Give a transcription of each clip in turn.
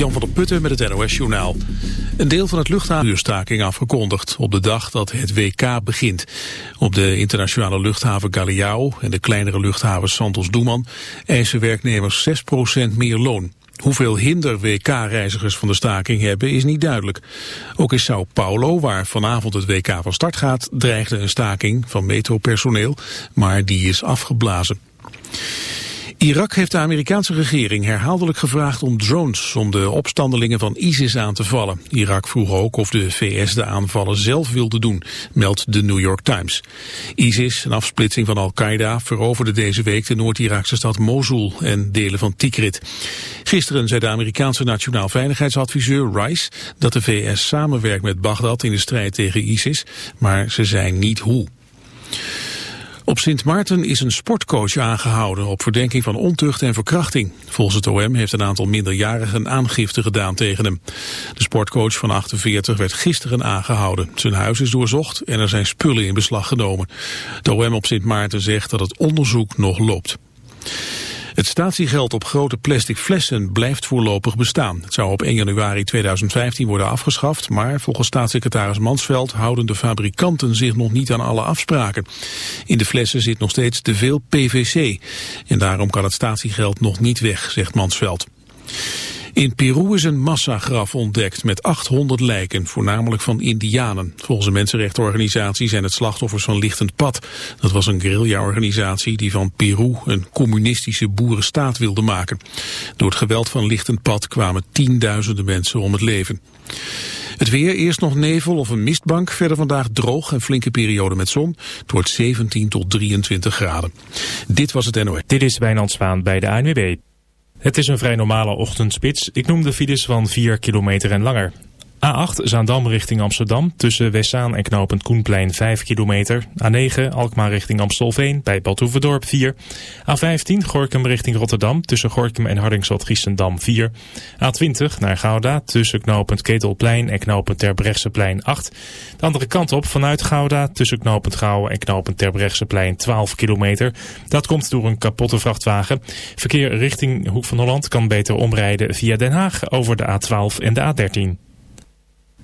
Jan van der Putten met het NOS-journaal. Een deel van het luchthavenstaking afgekondigd op de dag dat het WK begint. Op de internationale luchthaven Galeão en de kleinere luchthaven Santos Dumont eisen werknemers 6% meer loon. Hoeveel hinder WK-reizigers van de staking hebben is niet duidelijk. Ook in Sao Paulo, waar vanavond het WK van start gaat, dreigde een staking van metropersoneel, maar die is afgeblazen. Irak heeft de Amerikaanse regering herhaaldelijk gevraagd om drones om de opstandelingen van ISIS aan te vallen. Irak vroeg ook of de VS de aanvallen zelf wilde doen, meldt de New York Times. ISIS, een afsplitsing van Al-Qaeda, veroverde deze week de Noord-Iraakse stad Mosul en delen van Tikrit. Gisteren zei de Amerikaanse nationaal veiligheidsadviseur Rice dat de VS samenwerkt met Bagdad in de strijd tegen ISIS, maar ze zijn niet hoe. Op Sint Maarten is een sportcoach aangehouden op verdenking van ontucht en verkrachting. Volgens het OM heeft een aantal minderjarigen aangifte gedaan tegen hem. De sportcoach van 48 werd gisteren aangehouden. Zijn huis is doorzocht en er zijn spullen in beslag genomen. De OM op Sint Maarten zegt dat het onderzoek nog loopt. Het statiegeld op grote plastic flessen blijft voorlopig bestaan. Het zou op 1 januari 2015 worden afgeschaft, maar volgens staatssecretaris Mansveld houden de fabrikanten zich nog niet aan alle afspraken. In de flessen zit nog steeds te veel PVC en daarom kan het statiegeld nog niet weg, zegt Mansveld. In Peru is een massagraf ontdekt met 800 lijken, voornamelijk van indianen. Volgens een mensenrechtenorganisatie zijn het slachtoffers van Lichtend Pad. Dat was een guerrilla-organisatie die van Peru een communistische boerenstaat wilde maken. Door het geweld van Lichtend Pad kwamen tienduizenden mensen om het leven. Het weer, eerst nog nevel of een mistbank. Verder vandaag droog en flinke periode met zon. Het wordt 17 tot 23 graden. Dit was het NOS. Dit is Wijnand Zwaan bij de ANWB. Het is een vrij normale ochtendspits. Ik noem de files van 4 kilometer en langer. A8 Zaandam richting Amsterdam tussen Wessaan en knooppunt Koenplein 5 kilometer. A9 Alkmaar richting Amstelveen bij Badhoevedorp 4. A15 Gorkum richting Rotterdam tussen Gorkum en Hardingsveld Giessendam 4. A20 naar Gouda tussen knooppunt Ketelplein en knooppunt Terbrechtseplein 8. De andere kant op vanuit Gouda tussen knooppunt Gouwen en knooppunt Terbrechtseplein 12 kilometer. Dat komt door een kapotte vrachtwagen. Verkeer richting Hoek van Holland kan beter omrijden via Den Haag over de A12 en de A13.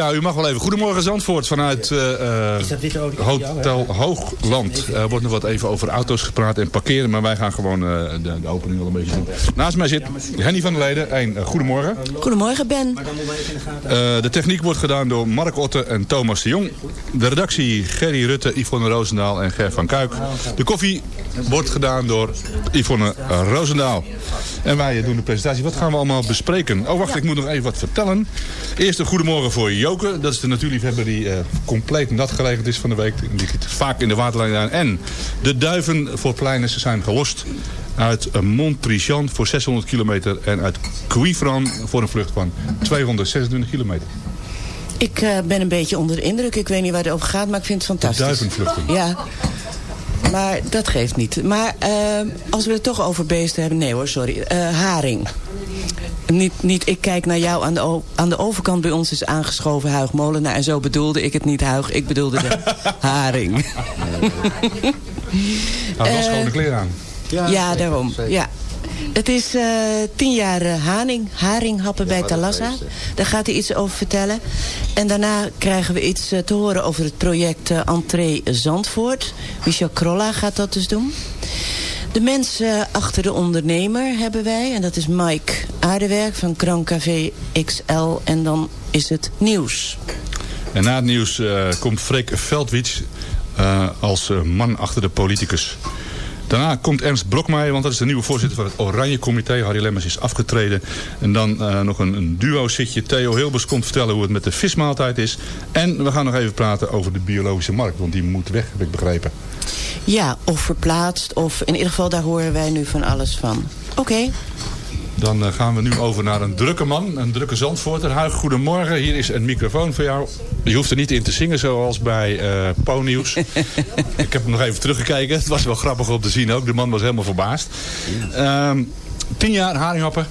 Ja, u mag wel even. Goedemorgen Zandvoort vanuit eh, eh, Hotel Hoogland. Er wordt nog wat even over auto's gepraat en parkeren, maar wij gaan gewoon eh, de, de opening wel een beetje doen. Naast mij zit Henny van der Leden. Een goedemorgen. Goedemorgen Ben. Eh, de techniek wordt gedaan door Mark Otte en Thomas de Jong. De redactie Gerry Rutte, Yvonne Roosendaal en Ger van Kuik. De koffie wordt gedaan door Yvonne Roosendaal. En wij doen de presentatie. Wat gaan we allemaal bespreken? Oh wacht, ik moet nog even wat vertellen. Eerst een goedemorgen voor Joke. Dat is de natuurliefhebber die eh, compleet nat geregend is van de week. Die zit vaak in de waterlijn aan. En de duiven voor Pleiners zijn gelost uit Montprichon voor 600 kilometer en uit Cuivran voor een vlucht van 226 kilometer. Ik eh, ben een beetje onder de indruk. Ik weet niet waar het over gaat, maar ik vind het fantastisch. duivenvluchten. Ja. Maar dat geeft niet. Maar eh, als we het toch over beesten hebben... Nee hoor, sorry. Eh, haring. Niet, niet ik kijk naar jou. Aan de, aan de overkant bij ons is aangeschoven Huig Molenaar. En zo bedoelde ik het niet, Huig. Ik bedoelde de haring. Nou, was Eh, gewoon de kleren aan. Ja, daarom. Ja. Het is eh, tien jaar eh, haring, haringhappen bij Talassa. Daar gaat hij iets over vertellen. En daarna krijgen we iets eh, te horen over het project Entree Zandvoort. Michel Krolla gaat dat dus doen. De mensen achter de ondernemer hebben wij. En dat is Mike Aardewerk van Grand Café XL. En dan is het nieuws. En na het nieuws eh, komt Freek Veldwits eh, als man achter de politicus. Daarna komt Ernst Brokmeijer, want dat is de nieuwe voorzitter van het Oranje Comité. Harry Lemmers is afgetreden. En dan eh, nog een, een duo-zitje. Theo Hilbers komt vertellen hoe het met de vismaaltijd is. En we gaan nog even praten over de biologische markt, want die moet weg, heb ik begrepen. Ja, of verplaatst. Of in ieder geval, daar horen wij nu van alles van. Oké. Dan eh, gaan we nu over naar een drukke man, een drukke Zandvoorter. Huig, goedemorgen. Hier is een microfoon voor jou. Je hoeft er niet in te zingen zoals bij eh Po-nieuws. Ik heb hem nog even teruggekeken. Het was wel grappig om te zien ook. De man was helemaal verbaasd. Ehm, tien jaar haringhappen.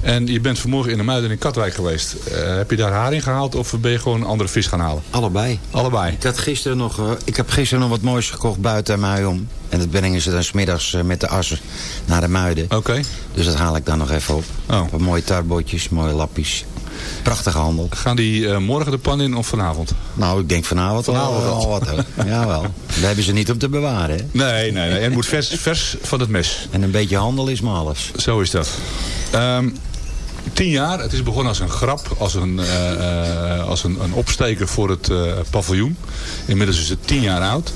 En je bent vanmorgen in de Muiden in Katwijk geweest. Eh, heb je daar haring gehaald of ben je gewoon een andere vis gaan halen? Allebei. Allebei. Ik, had gisteren nog, eh, ik heb gisteren nog wat moois gekocht buiten aan mij om. En dat brengen ze dan smiddags eh, met de assen naar de muiden. Oké. Dus dat haal ik dan nog even op. Oh. Mooie tarbotjes, mooie lappies. Prachtige handel. Gaan die morgen de pan in of vanavond? Nou, ik denk vanavond, Vanavond al, al. wat hoor. Jawel. We hebben ze niet om te bewaren. Hè? Nee, nee, nee. En het moet vers, vers van het mes. En een beetje handel is maar alles. Zo is dat. Ehm, tien jaar. Het is begonnen als een grap. Als een, eh, eh, als een, een opsteker voor het eh, paviljoen. Inmiddels is het tien jaar oud.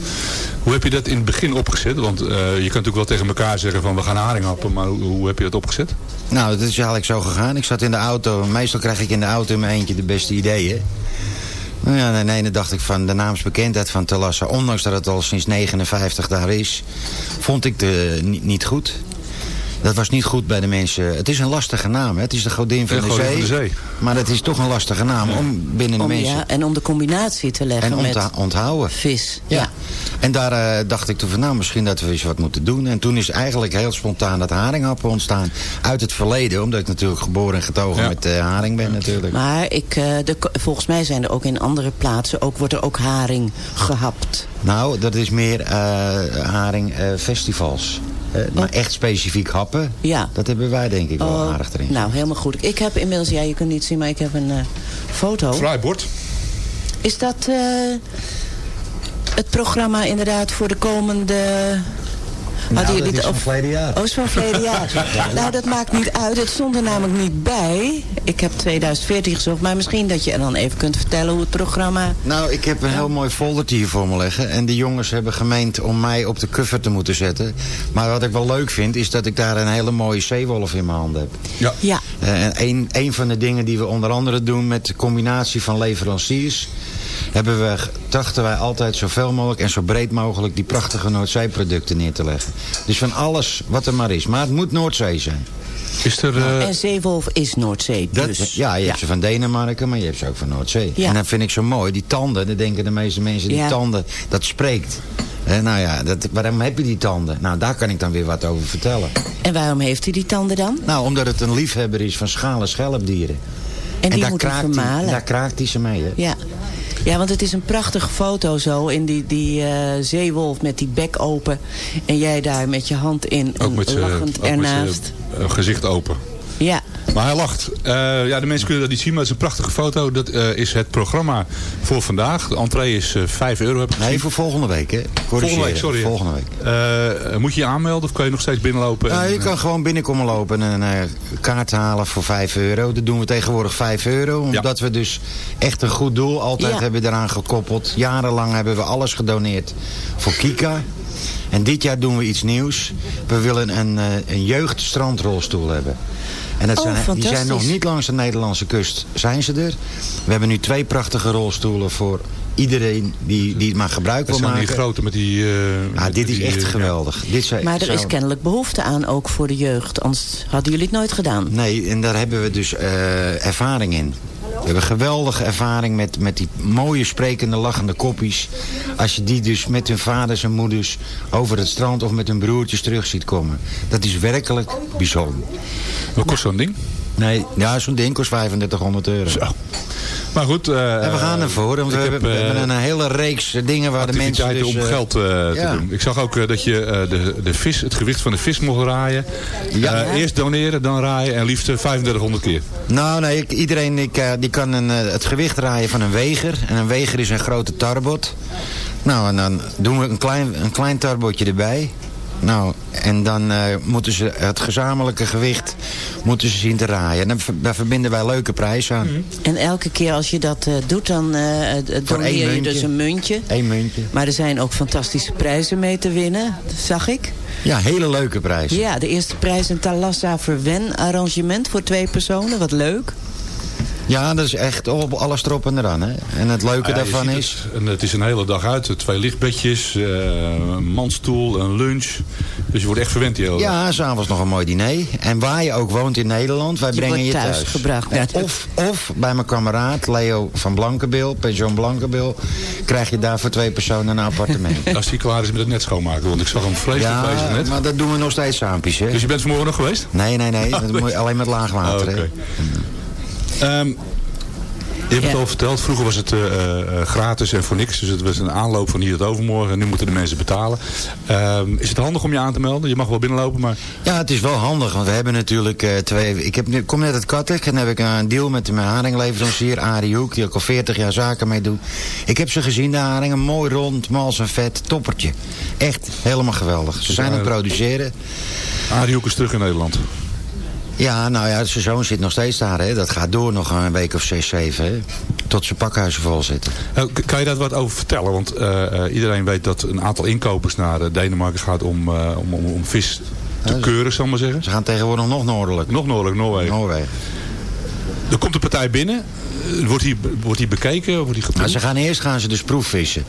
Hoe heb je dat in het begin opgezet? Want je kunt natuurlijk wel tegen elkaar zeggen van we gaan haring happen. Maar hoe, heb je dat opgezet? Nou, dat is eigenlijk zo gegaan. Ik zat in de auto. Meestal krijg ik in de auto in mijn eentje de beste ideeën. Nou ja, en ene dacht ik van de naamsbekendheid van Talassa... ondanks dat het al sinds 59 daar is... vond ik niet, niet goed. Dat was niet goed bij de mensen. Het is een lastige naam. Hè? Het is de godin van, De de, zee, van de zee. Maar het is toch een lastige naam om binnen de Om, mensen... ja, en om de combinatie te leggen en met onthouden. vis. Ja. En daar eh, dacht ik toen van, nou, misschien dat we eens wat moeten doen. En toen is eigenlijk heel spontaan dat haringhappen ontstaan. Uit het verleden, omdat ik natuurlijk geboren en getogen Ja. met eh, haring ben natuurlijk. Maar ik, eh, de, volgens mij zijn er ook in andere plaatsen... ook wordt er ook haring gehapt. Nou, dat is meer eh haringfestivals. maar echt specifiek happen. Ja. dat hebben wij denk ik wel Oh, aardig erin. nou, helemaal goed. Ik heb inmiddels, ja, je kunt niet zien, maar ik heb een eh, foto. Vrijbord. Is dat eh, het programma inderdaad voor de komende... Nou, Hadden dat jullie is het- van verleden jaar. Oh, is van verleden jaar. nou, dat maakt niet uit. Het stond er namelijk niet bij. Ik heb 2014 gezocht. Maar misschien dat je er dan even kunt vertellen hoe het programma... Nou, ik heb een heel mooi foldertje hier voor me liggen. En de jongens hebben gemeend om mij op de cover te moeten zetten. Maar wat ik wel leuk vind, is dat ik daar een hele mooie zeewolf in mijn handen heb. Ja. Ja, Eh, En een, een van de dingen die we onder andere doen met de combinatie van leveranciers... hebben we, trachten wij altijd zoveel mogelijk en zo breed mogelijk... die prachtige Noordzeeproducten neer te leggen. Dus van alles wat er maar is. Maar het moet Noordzee zijn. Is er... eh, en Zeewolf is Noordzee. Dat, Dus. ja, je hebt ze van Denemarken, maar je hebt ze ook van Noordzee. Ja. En dat vind ik zo mooi. Die tanden, dan denken de meeste mensen, die Ja. tanden, dat spreekt. Eh, nou ja, dat, waarom heb je die tanden? Nou, daar kan ik dan weer wat over vertellen. En waarom heeft hij die tanden dan? Nou, omdat het een liefhebber is van schalen schelpdieren. En die daar kraakt hij- vermalen. daar kraakt hij ze mee, hè? Ja. Ja, want het is een prachtige foto zo. In die, die eh, zeewolf met die bek open. En jij daar met je hand in. ook En met lachend ernaast. eh, gezicht open. Maar hij lacht. Eh, ja, de mensen kunnen dat niet zien, maar het is een prachtige foto. Dat eh, is het programma voor vandaag. De entree is eh 5 euro, heb ik gezien. Nee, voor volgende week, hè? Volgende week, sorry. Volgende week. Eh, moet je je aanmelden of kan je nog steeds binnenlopen? Nou, en, je kan gewoon binnenkomen lopen en een kaart halen voor 5 euro. Dat doen we tegenwoordig 5 euro. Omdat we dus echt een goed doel altijd Ja. hebben eraan gekoppeld. Jarenlang hebben we alles gedoneerd voor Kika. En dit jaar doen we iets nieuws. We willen een, eh, een jeugdstrandrolstoel hebben. En dat Oh, zijn, die zijn nog niet langs de Nederlandse kust zijn ze er. We hebben nu twee prachtige rolstoelen voor iedereen die, die het maar gebruik dat wil zijn die maken. grote met die... eh, Ja, met dit is die, echt eh, geweldig. Dit zijn, Maar er is kennelijk behoefte aan ook voor de jeugd. Anders hadden jullie het nooit gedaan. Nee, en daar hebben we dus eh, ervaring in. We hebben geweldige ervaring met, met die mooie sprekende lachende koppies. Als je die dus met hun vaders en moeders over het strand of met hun broertjes terug ziet komen. Dat is werkelijk bijzonder. Wat kost zo'n ding? Nee, ja, zo'n ding kost 3500 euro. Zo. Maar goed. eh, En we gaan ervoor, want we hebben, we eh, hebben een hele reeks dingen waar de mensen dus... om eh, geld eh, ja. te doen. Ik zag ook eh, dat je eh, de, de vis, het gewicht van de vis mocht raaien. Ja. Eh, eerst doneren, dan raaien en liefst eh, 3500 keer. Nou, nee, ik- iedereen ik, eh, die kan een, eh, het gewicht draaien van een weger. En een weger is een grote tarbot. Nou, en dan doen we een klein, een klein tarbotje erbij. Nou, en dan eh, moeten ze het gezamenlijke gewicht moeten ze zien te raaien. En daar verbinden wij leuke prijzen aan. En elke keer als je dat eh, doet, dan eh, doneer je dus een muntje. Eén muntje. Maar er zijn ook fantastische prijzen mee te winnen. Dat zag ik. Ja, hele leuke prijzen. Ja, de eerste prijs een Talassa verwen arrangement voor twee personen. Wat leuk. Ja, dat is echt op alles erop en eraan. Hè. En het leuke Ah ja, daarvan is... Het, en het is een hele dag uit. Twee lichtbedjes, eh, een mandstoel, een lunch. Dus je wordt echt verwend die hele dag. Ja, s'avonds nog een mooi diner. En waar je ook woont in Nederland, wij Je brengen wordt je thuis thuis. gebracht. En Of, of bij mijn kameraad Leo van Blankenbil, pension Blankenbil... krijg je daar voor twee personen een appartement. Als die klaar is met het net schoonmaken. Want ik zag hem vreselijk bezig ja, net. maar dat doen we nog steeds saampjes, hè? Dus je bent vanmorgen nog geweest? Nee, nee, nee. Dat moet je alleen met laag water, Oh, hè? Ehm, je hebt het al verteld, vroeger was het eh, eh, gratis en voor niks. Dus het was een aanloop van hier tot overmorgen. En nu moeten de mensen betalen. Ehm, is het handig om je aan te melden? Je mag wel binnenlopen, maar... Ja, het is wel handig, want we hebben natuurlijk eh, twee... Ik heb, nu- kom net uit Kattek en dan heb ik een deal met mijn haringleverancier Arie Hoek... die ik al 40 jaar zaken mee doe. Ik heb ze gezien, de haringen. Mooi rond, mals en vet, toppertje. Echt helemaal geweldig. Ze zijn aan het produceren. Arie Hoek is terug in Nederland. Ja, nou ja, zijn zoon zit nog steeds daar, hè. Dat gaat door nog een week of zes, zeven, hè. Tot zijn pakhuizen vol zitten. Eh, Kan je daar wat over vertellen? Want eh, eh, iedereen weet dat een aantal inkopers naar Denemarken gaat om, om, om, om vis te keuren, zal ik maar zeggen. Ze gaan tegenwoordig nog noordelijk. Nog noordelijk, Noorwegen. Noorwegen. Er komt een partij binnen. Eh, Wordt die, wordt die bekeken? Wordt die Nou, ze gaan eerst gaan ze dus proefvissen.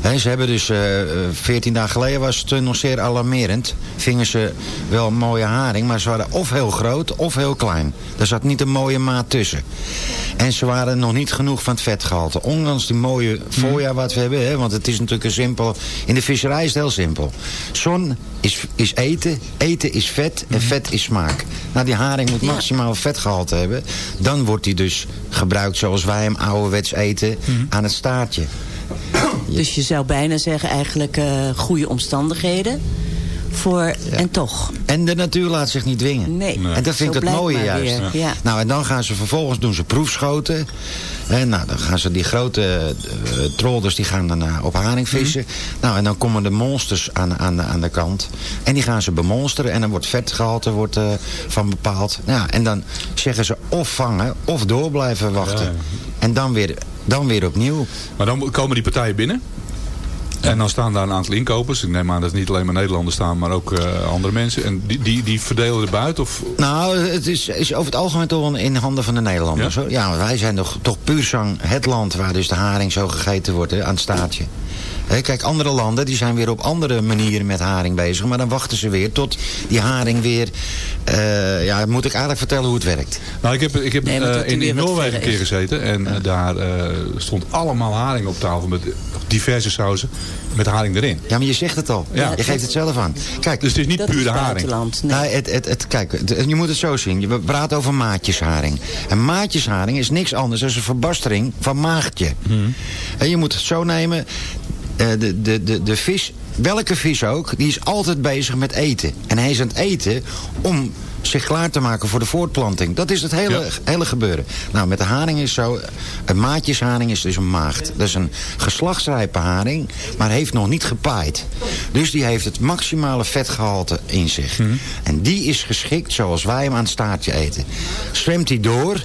Hè, ze hebben dus, eh, eh, 14 dagen geleden was het eh, nog zeer alarmerend. Vingen ze wel een mooie haring, maar ze waren of heel groot of heel klein. Er zat niet een mooie maat tussen. En ze waren nog niet genoeg van het vetgehalte. Ondanks die mooie voorjaar wat we hebben, want het is natuurlijk een simpel... In de visserij is het heel simpel. Zon is, is eten, eten is vet en vet is smaak. Nou, die haring moet maximaal vetgehalte hebben. Dan wordt die dus gebruikt zoals wij hem ouderwets eten aan het staartje. Dus je zou bijna zeggen eigenlijk eh, goede omstandigheden. Voor, En toch. En de natuur laat zich niet dwingen. Nee. En dat vind ik het mooie juist. ja. Nou, en dan gaan ze vervolgens doen ze proefschoten. En nou, dan gaan ze die grote eh, trolders die gaan dan eh, op haring vissen. Mhm. Nou, en dan komen de monsters aan, aan, de, aan de kant. En die gaan ze bemonsteren. En dan wordt vetgehalte wordt, eh, van bepaald. Nou, en dan zeggen ze of vangen of door blijven wachten. Ja, ja. En dan weer, dan weer opnieuw. Maar dan komen die partijen binnen. En dan staan daar een aantal inkopers. Ik neem aan dat niet alleen maar Nederlanders staan, maar ook eh, andere mensen. En die, die, die verdelen er buiten? Of... Nou, het is, is over het algemeen toch wel in handen van de Nederlanders. Ja? Ja, wij zijn toch, toch puur zang het land waar dus de haring zo gegeten wordt hè, aan het staartje. Hè, kijk, andere landen die zijn weer op andere manieren met haring bezig. Maar dan wachten ze weer tot die haring weer... eh, ja, moet ik eigenlijk vertellen hoe het werkt. Nou, ik heb, ik heb Nee, eh, in, Noorwegen een keer gezeten. En eh, daar eh, stond allemaal haring op tafel met diverse sauzen. Met haring erin. Ja, maar je zegt het al. Ja. Je geeft het zelf aan. Kijk, Dus het is niet puur de haring. Nee. Nou, het, het, het, kijk, het- je moet het zo zien. We praten over maatjesharing. En maatjesharing is niks anders dan een verbastering van maagdje. En je moet het zo nemen. Eh, de, de, de, de vis, welke vis ook, die is altijd bezig met eten. En hij is aan het eten om zich klaar te maken voor de voortplanting. Dat is het hele, hele gebeuren. Nou, met de haring is zo... Een maatjesharing is dus een maagd. Dat is een geslachtsrijpe haring, maar heeft nog niet gepaaid. Dus die heeft het maximale vetgehalte in zich. En die is geschikt zoals wij hem aan het staartje eten. Zwemt hij door...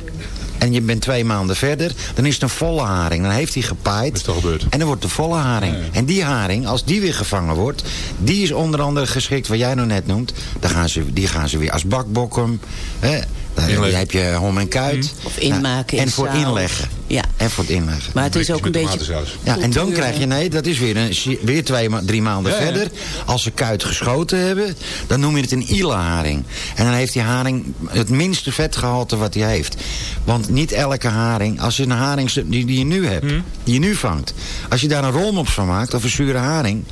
En je bent twee maanden verder, dan is het een volle haring. Dan heeft hij gepaaid. is toch gebeurd? En dan wordt een volle haring. En die haring, als die weer gevangen wordt... die is onder andere geschikt, wat jij nou net noemt... Dan gaan ze, die gaan ze weer als bakbokkum... Hè, daar Inleggen. heb je hom en kuit. Of inmaken in En voor inleggen. Ja. En voor het inleggen. Maar het is ook een beetje... Ja, en dan krijg je, nee, dat is weer, een, weer twee, drie maanden Ja, ja. verder. Als ze kuit geschoten hebben, dan noem je het een ila-haring. En dan heeft die haring het minste vetgehalte wat hij heeft. Want niet elke haring, als je een haring die, die je nu hebt, Hm? die je nu vangt. Als je daar een rolmops van maakt, of een zure haring,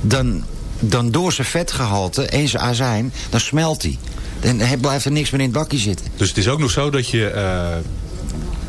dan, dan door zijn vetgehalte en zijn azijn, dan smelt hij. Dan blijft er niks meer in het bakje zitten. Dus het is ook nog zo dat je eh,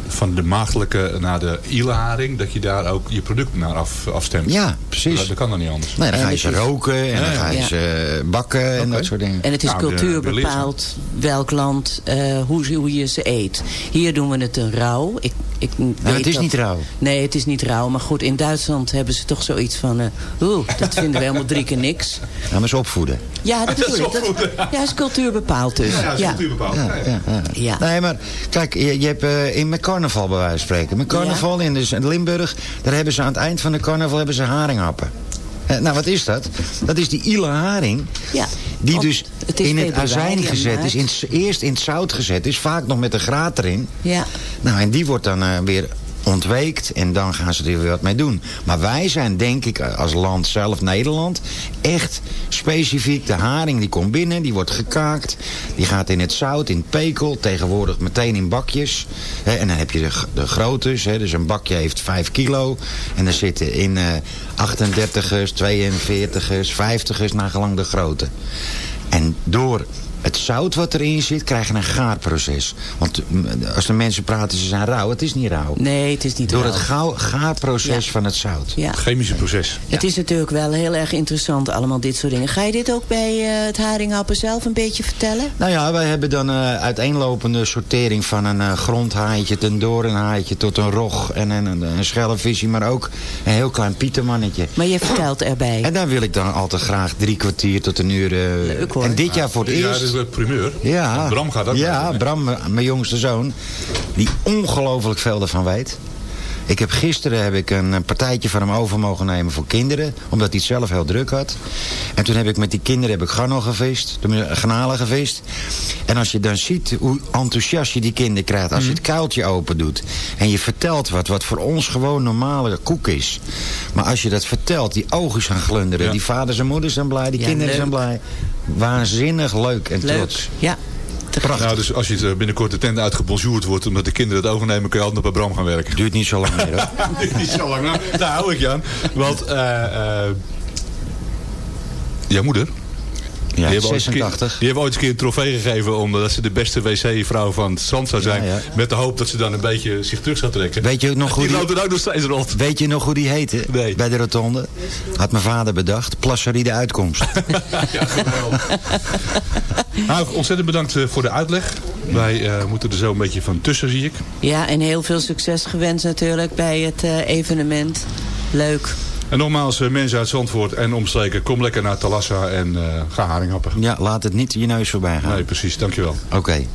van de maagdelijke naar de ieleharing... dat je daar ook je product naar af, afstemt. Ja, precies. Dat, dat kan dan niet anders. Nee, dan ga je het ze roken en dan ga je ja. ze bakken en dat soort dingen. En het is Nou, cultuur bepaald welk land, eh, hoe je ze eet. Hier doen we het een rauw. Ik, ik weet Nou, het is dat- niet rauw. Nee, het is niet rauw. Maar goed, in Duitsland hebben ze toch zoiets van... eh, Oeh, dat vinden we helemaal drie keer niks. Ja, maar ze opvoeden. Ja, dat bedoel ik. Dat, ja, is cultuur bepaald dus. Ja, is Ja. cultuur bepaald. Ja, Ja, ja. ja, ja. Ja. Nee, maar kijk, je, je hebt eh, in met carnaval bij wijze van spreken. Met carnaval in dus in Limburg, daar hebben ze aan het eind van de carnaval hebben ze haringhappen. Eh, nou, wat is dat? Dat is die ile haring. Ja, Die dus het in het azijn gezet is. In, eerst in het zout gezet is. Vaak nog met een graat erin. Ja. Nou, en die wordt dan eh, weer ontweekt. En dan gaan ze er weer wat mee doen. Maar wij zijn, denk ik, als land zelf, Nederland... echt specifiek. De haring die komt binnen, die wordt gekaakt. Die gaat in het zout, in pekel. Tegenwoordig meteen in bakjes. En dan heb je de, de dus een bakje heeft 5 kilo. En er zitten in eh 38ers, 42ers, 50ers, nagelang de grootte. En door het zout wat erin zit, krijg je een gaarproces. Want mm, als de mensen praten, ze zijn rauw. Het is niet rauw. Nee, het is niet Door rauw. het gauw, gaarproces Ja. van het zout. Ja. Chemische proces. Het is natuurlijk wel heel erg interessant, allemaal dit soort dingen. Ga je dit ook bij eh, het haringhappen zelf een beetje vertellen? Nou ja, wij hebben dan een uiteenlopende sortering van een eh, grondhaaitje, een doornhaaitje tot een rog en een, een, een schellevisje, maar ook een heel klein pietermannetje. Maar je vertelt erbij. En daar wil ik dan altijd graag drie kwartier tot een uur. eh, Leuk, hoor. En dit jaar voor het Ja, eerst. Is een primeur. Ja, Want Bram gaat ook Ja? Bram, m- mijn jongste zoon, die ongelooflijk veel ervan weet. Ik heb gisteren heb ik een eh, partijtje van hem over mogen nemen voor kinderen. Omdat hij het zelf heel druk had. En toen heb ik met die kinderen heb ik garnal gevist. Garnalen gevist. En als je dan ziet hoe enthousiast je die kinderen krijgt. Als je het kuiltje open doet. En je vertelt wat. Wat voor ons gewoon normale koek is. Maar als je dat vertelt. Die ogen gaan glunderen. Ja. Die vaders en moeders zijn blij. Die Ja, kinderen leuk. zijn blij. Waanzinnig leuk en Leuk. trots. Ja. Nou, dus als je het, eh, binnenkort de tent uitgebonjourd wordt... omdat de kinderen het overnemen... kun je altijd nog bij Bram gaan werken. Duurt niet zo lang meer hoor. Niet zo lang, nou, daar hou ik je aan. Want eh eh jouw moeder... Ja, die, hebben ooit eens een keer- 86. die hebben ooit eens een keer een trofee gegeven... omdat ze de beste wc-vrouw van het strand zou zijn. Ja, ja. Met de hoop dat ze dan een beetje zich terug zou trekken. Weet je ook nog hoe die er ook nog steeds rond. weet je nog hoe die heette? Nee. Bij de rotonde? Had mijn vader bedacht. Plasserie de uitkomst. Ja, geweldig. nou, ontzettend bedankt eh, voor de uitleg. Wij eh, moeten er zo een beetje van tussen, zie ik. Ja, en heel veel succes gewenst natuurlijk bij het eh, evenement. Leuk. En nogmaals, eh, mensen uit Zandvoort en omstreken... kom lekker naar Talassa en eh, ga haring happen. ja, laat het niet je neus voorbij gaan. Nee, precies. Dankjewel. Oké.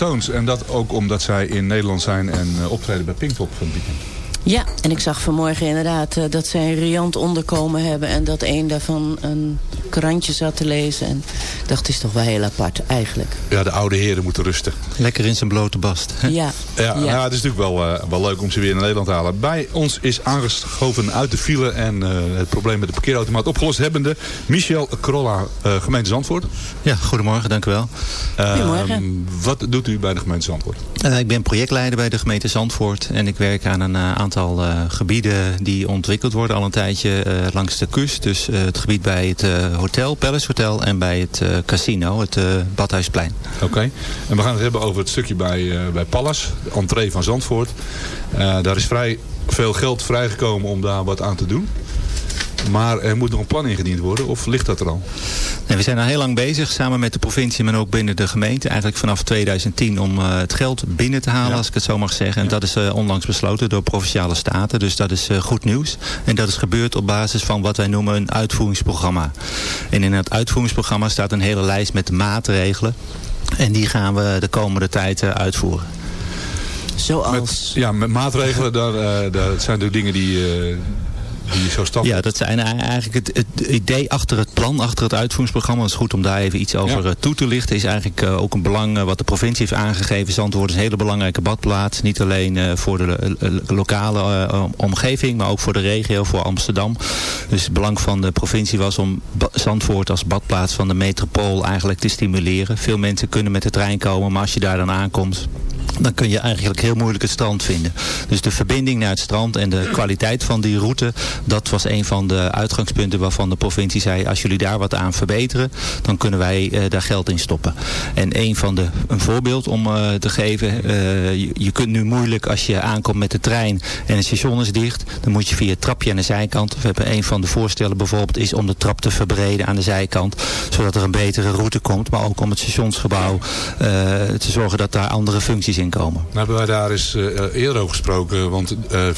En dat ook omdat zij in Nederland zijn en eh, optreden bij Pinkpop van. Ja, en ik zag vanmorgen inderdaad eh, dat zij een riant onderkomen hebben... en dat een daarvan een krantje zat te lezen. En dacht, het is toch wel heel apart eigenlijk. Ja, de oude heren moeten rusten. Lekker in zijn blote bast. hè? Ja, Ja, ja. Nou, het is natuurlijk wel, eh, wel leuk om ze weer naar Nederland te halen. Bij ons is aangeschoven uit de file en eh, het probleem met de parkeerautomaat opgelost hebbende. Michel Krolla, eh, gemeente Zandvoort. Ja, goedemorgen, dank u wel. Goedemorgen. Ehm, wat doet u bij de gemeente Zandvoort? Eh, ik ben projectleider bij de gemeente Zandvoort. En ik werk aan een aantal eh, gebieden die ontwikkeld worden al een tijdje eh, langs de kust. Dus eh, het gebied bij het eh, hotel, Palace Hotel en bij het eh, casino, het eh, Badhuisplein. Oké. En we gaan het hebben over het stukje bij, eh bij Pallas, de entree van Zandvoort. Daar is vrij veel geld vrijgekomen om daar wat aan te doen. Maar er moet nog een plan ingediend worden, of ligt dat er al? Nee, we zijn al heel lang bezig, samen met de provincie, maar ook binnen de gemeente. Eigenlijk vanaf 2010 om eh, het geld binnen te halen, Ja. als ik het zo mag zeggen. En dat is eh, onlangs besloten door Provinciale Staten. Dus dat is eh, goed nieuws. En dat is gebeurd op basis van wat wij noemen een uitvoeringsprogramma. En in het uitvoeringsprogramma staat een hele lijst met maatregelen. En die gaan we de komende tijd uitvoeren. Zoals... Met, ja, met maatregelen, daar, eh, daar zijn natuurlijk dingen die, eh, die zo. Ja, dat zijn eigenlijk het, het idee achter het plan, achter het uitvoeringsprogramma. Het is goed om daar even iets over Ja. eh, toe te lichten. Is eigenlijk eh, ook een belang eh, wat de provincie heeft aangegeven. Zandvoort is een hele belangrijke badplaats. Niet alleen voor de lokale omgeving, maar ook voor de regio, voor Amsterdam. Dus het belang van de provincie was om Zandvoort als badplaats van de metropool eigenlijk te stimuleren. Veel mensen kunnen met de trein komen, maar als je daar dan aankomt dan kun je eigenlijk heel moeilijk het strand vinden. Dus de verbinding naar het strand en de kwaliteit van die route, dat was een van de uitgangspunten waarvan de provincie zei, als jullie daar wat aan verbeteren, dan kunnen wij eh, daar geld in stoppen. En een van de, een voorbeeld om eh, te geven, eh, je, kunt nu moeilijk als je aankomt met de trein en het station is dicht, dan moet je via het trapje aan de zijkant. We hebben een van de voorstellen bijvoorbeeld is om de trap te verbreden aan de zijkant, zodat er een betere route komt, maar ook om het stationsgebouw te zorgen dat daar andere functies in komen. Nou hebben wij daar eens eh, eerder over gesproken, want eh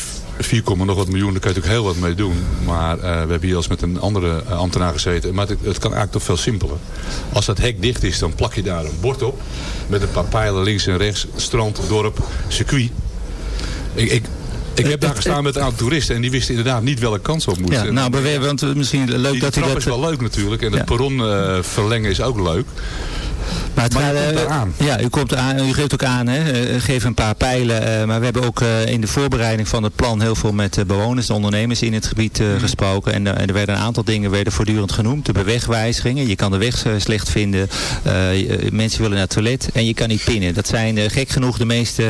4, nog wat miljoen, daar kan je natuurlijk heel wat mee doen. Maar eh, we hebben hier als met een andere eh, ambtenaar gezeten. Maar het, het kan eigenlijk toch veel simpeler. Als dat hek dicht is, dan plak je daar een bord op. Met een paar pijlen links en rechts. Strand, dorp, circuit. Ik, ik, ik heb daar gestaan met een aantal toeristen en die wisten inderdaad niet welke kans op moest. Ja, nou, want eh, misschien leuk die dat trap dat... is wel leuk natuurlijk en Ja. het perron eh, verlengen is ook leuk. Maar, het Maar gaat, u komt eraan. Ja, u komt aan. U geeft ook aan, hè. eh, geef een paar pijlen. eh, maar we hebben ook eh, in de voorbereiding van het plan heel veel met bewoners en ondernemers in het gebied Mhm. gesproken. En, er werden een aantal dingen werden voortdurend genoemd. De bewegwijzigingen. Je kan de weg slecht vinden. Mensen willen naar het toilet en je kan niet pinnen. Dat zijn gek genoeg de, meeste,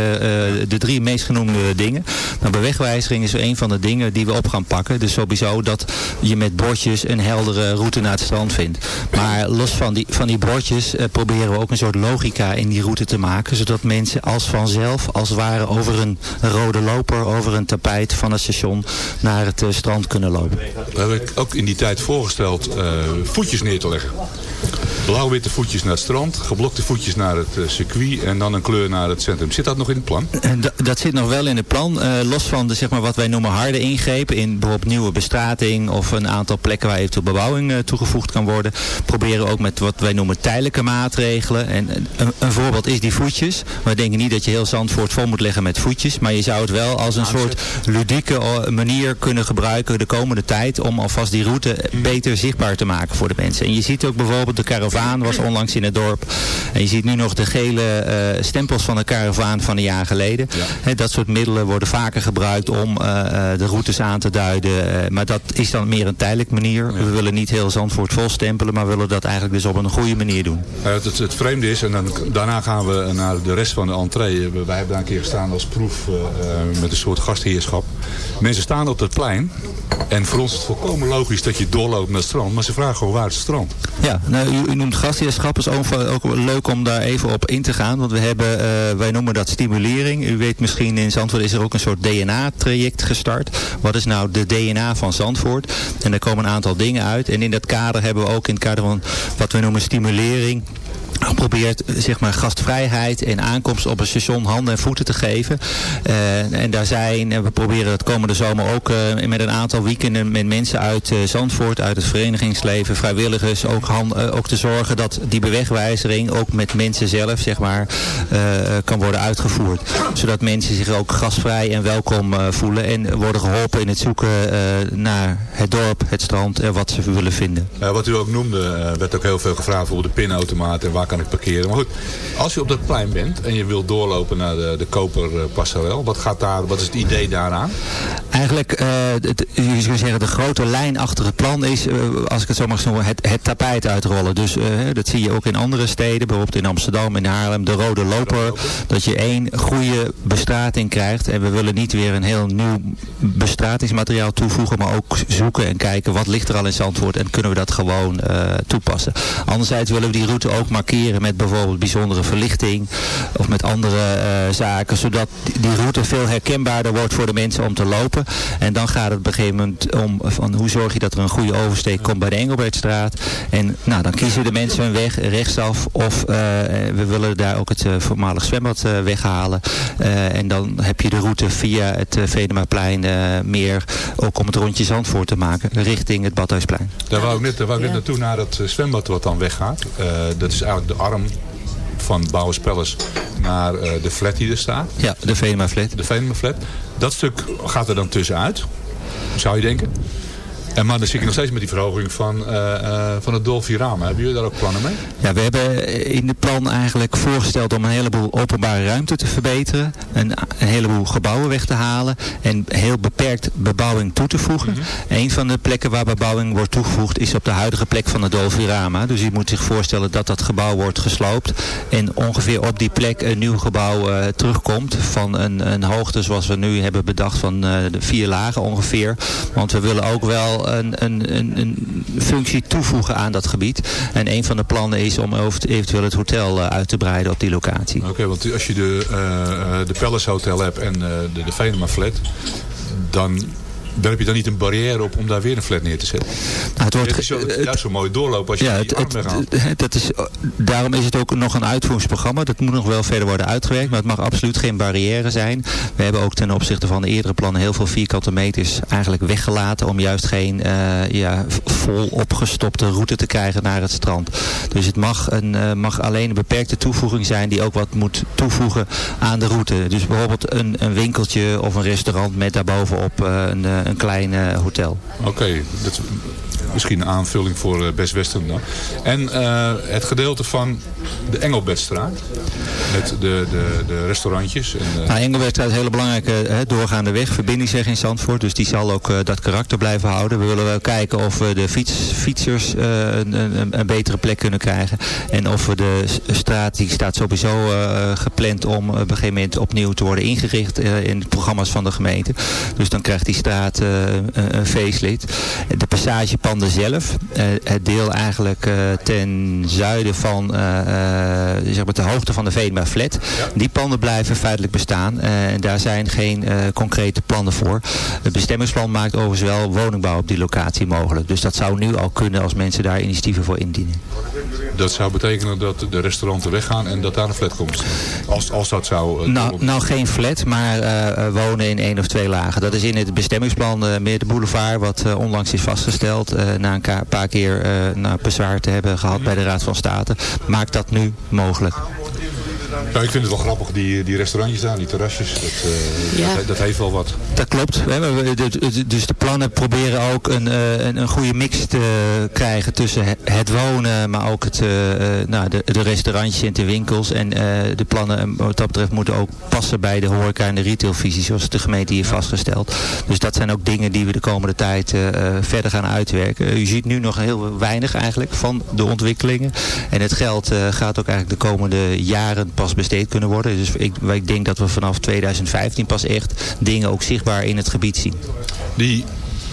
de drie meest genoemde dingen. Maar bewegwijziging is een van de dingen die we op gaan pakken. Dus sowieso dat je met bordjes een heldere route naar het strand vindt. Maar los van die, van die bordjes proberen we ook een soort logica in die route te maken. Zodat mensen als vanzelf, als het ware over een rode loper, over een tapijt van het station naar het eh, strand kunnen lopen. We hebben ook in die tijd voorgesteld eh, voetjes neer te leggen. Blauw-witte voetjes naar het strand, geblokte voetjes naar het eh, circuit en dan een kleur naar het centrum. Zit dat nog in het plan? En da- dat zit nog wel in het plan. eh, los van de, zeg maar, wat wij noemen harde ingrepen. In bijvoorbeeld nieuwe bestrating of een aantal plekken waar eventueel bebouwing eh, toegevoegd kan worden. Proberen we ook met wat wij noemen tijdelijke maatregelen. En eh, een, een voorbeeld is die voetjes. We denken niet dat je heel Zandvoort vol moet leggen met voetjes. Maar je zou het wel als een soort ludieke eh, manier kunnen gebruiken de komende tijd. Om alvast die route beter zichtbaar te maken voor de mensen. En je ziet ook bijvoorbeeld de karavaan was onlangs in het dorp. En je ziet nu nog de gele eh, stempels van de karavaan van een jaar geleden. Dat soort middelen worden vaker gebruikt om eh, eh, de routes aan te duiden. Maar dat is dan meer een tijdelijke manier. We willen niet heel Zandvoort vol stempelen. Maar willen dat eigenlijk dus op een goede manier doen. Het, het, het vreemde is, en dan, daarna gaan we naar de rest van de entree. We- Wij hebben daar een keer gestaan als proef met een soort gastheerschap. Mensen staan op het plein. En voor ons is het volkomen logisch dat je doorloopt naar het strand. Maar ze vragen gewoon waar is het strand? Ja, nou, u, u noemt gastheerschap. is ook, leuk om daar even op in te gaan. Want we hebben, eh, wij noemen dat stimulering. U weet misschien in Zandvoort is er ook een soort DNA-traject gestart. Wat is nou de DNA van Zandvoort? En daar komen een aantal dingen uit. En in dat kader hebben we ook in het kader van wat we noemen stimulering geprobeerd zeg maar, gastvrijheid en aankomst op een station handen en voeten te geven. Eh, en daar zijn, en we proberen het komende zomer ook eh, met een aantal weekenden met mensen uit eh, Zandvoort, uit het verenigingsleven, vrijwilligers, ook, han- eh, ook te zorgen dat die bewegwijzering ook met mensen zelf zeg maar, eh, kan worden uitgevoerd. Zodat mensen zich ook gastvrij en welkom eh, voelen en worden geholpen in het zoeken eh, naar het dorp, het strand en wat ze willen vinden. Eh, wat u ook noemde, eh, werd ook heel veel gevraagd. Bijvoorbeeld de pinautomaat en waar kan ik parkeren. Maar goed, als je op dat plein bent en je wilt doorlopen naar de, de Koper eh. Wat, gaat daar, wat is het idee daaraan? Eigenlijk, eh, het, je zou zeggen, de grote lijn achter het plan is, eh, als ik het zo mag noemen, het, het tapijt uitrollen. Dus dat zie je ook in andere steden, bijvoorbeeld in Amsterdam, in Haarlem, de rode loper. Dat je één goede bestrating krijgt. En we willen niet weer een heel nieuw bestratingsmateriaal toevoegen, maar ook zoeken en kijken wat ligt er al in Zandvoort en kunnen we dat gewoon toepassen. Anderzijds willen we die route ook markeren met bijvoorbeeld bijzondere verlichting of met andere eh, zaken, zodat die- route veel herkenbaarder wordt voor de mensen om te lopen. En dan gaat het op een gegeven moment om van hoe zorg je dat er een goede oversteek komt bij de Engelbertstraat. En nou, dan kiezen de mensen een weg rechtsaf of eh, we willen daar ook het eh, voormalig zwembad eh, weghalen. Eh, en dan heb je de route via het uh, Venemaplein eh, meer ook om het rondje Zandvoort te maken richting het Badhuisplein. Daar wou ik net, daar wou ik net naartoe naar dat zwembad wat dan weggaat. Eh, dat is eigenlijk de arm van Bouwers Palace naar eh, de flat die er staat. Ja, de Venema Flat. De Venema Flat. Dat stuk gaat er dan tussenuit, zou je denken. En maar dan zit je nog steeds met die verhoging van, eh, eh, van het Dolfirama. Hebben jullie daar ook plannen mee? Ja, we hebben in het plan eigenlijk voorgesteld om een heleboel openbare ruimte te verbeteren. Een, een heleboel gebouwen weg te halen. En heel beperkt bebouwing toe te voegen. Een van de plekken waar bebouwing wordt toegevoegd is op de huidige plek van het Dolfirama. Dus je moet zich voorstellen dat dat gebouw wordt gesloopt. En ongeveer op die plek een nieuw gebouw eh, terugkomt. Van een, een hoogte zoals we nu hebben bedacht van de vier lagen ongeveer. Want we willen ook wel een, een, een, functie toevoegen aan dat gebied. En een van de plannen is om eventueel het hotel eh, uit te breiden op die locatie. Oké, want als je de, eh, eh, de Palace Hotel hebt en de, de Venema Flat, dan werp je dan niet een barrière op om daar weer een flat neer te zetten? Nou, het wordt is zo, het is juist zo mooi doorlopen als je Ja, die het, arm het, dat is, daarom is het ook nog een uitvoeringsprogramma. Dat moet nog wel verder worden uitgewerkt. Maar het mag absoluut geen barrière zijn. We hebben ook ten opzichte van de eerdere plannen heel veel vierkante meters eigenlijk weggelaten. Om juist geen eh, ja, vol opgestopte route te krijgen naar het strand. Dus het mag, een, eh, mag alleen een beperkte toevoeging zijn die ook wat moet toevoegen aan de route. Dus bijvoorbeeld een, een winkeltje of een restaurant met daarbovenop eh, een, een klein eh, hotel. Oké, dat is misschien een aanvulling voor eh, Best Western. En eh, het gedeelte van de Engelbertstraat, met de, de, de restaurantjes. En, eh, Nou, Engelbert is een hele belangrijke hè, doorgaande weg, verbindingsweg in Zandvoort. Dus die zal ook dat karakter blijven houden. We willen wel kijken of we de fiets, fietsers een, een, een betere plek kunnen krijgen. En of we de straat, die staat sowieso gepland om op een gegeven moment opnieuw te worden ingericht in de programma's van de gemeente. Dus dan krijgt die straat een, een facelift. De zelf, eh, het deel eigenlijk eh, ten zuiden van eh, zeg maar de hoogte van de Venema Flat. Die panden blijven feitelijk bestaan. en daar zijn geen concrete plannen voor. Het bestemmingsplan maakt overigens wel woningbouw op die locatie mogelijk. Dus dat zou nu al kunnen als mensen daar initiatieven voor indienen. dat zou betekenen dat de restauranten weggaan en dat daar een flat komt. Als, als dat zou... Nou, nou geen flat, maar wonen in één of twee lagen. Dat is in het bestemmingsplan eh, meer de boulevard, wat onlangs is vastgesteld. Eh, na een paar keer nou, bezwaar te hebben gehad bij de Raad van State. Maakt dat nu mogelijk. Ja, ik vind het wel grappig, die, die restaurantjes daar, die terrasjes. Dat, eh, Ja. dat, dat heeft wel wat. Dat klopt. hè, Dus de plannen proberen ook een, eh, een, een goede mix te krijgen tussen he- het wonen, maar ook het, eh, eh, nou, de, de restaurantjes en de winkels. En eh, de plannen wat dat betreft moeten ook passen bij de horeca en de retailvisie, zoals de gemeente hier vastgesteld. Dus dat zijn ook dingen die we de komende tijd verder gaan uitwerken. U ziet nu nog heel weinig eigenlijk van de ontwikkelingen. En het geld eh, gaat ook eigenlijk de komende jaren pas besteed kunnen worden. Dus ik, ik denk dat we vanaf 2015 pas echt dingen ook zichtbaar in het gebied zien. Die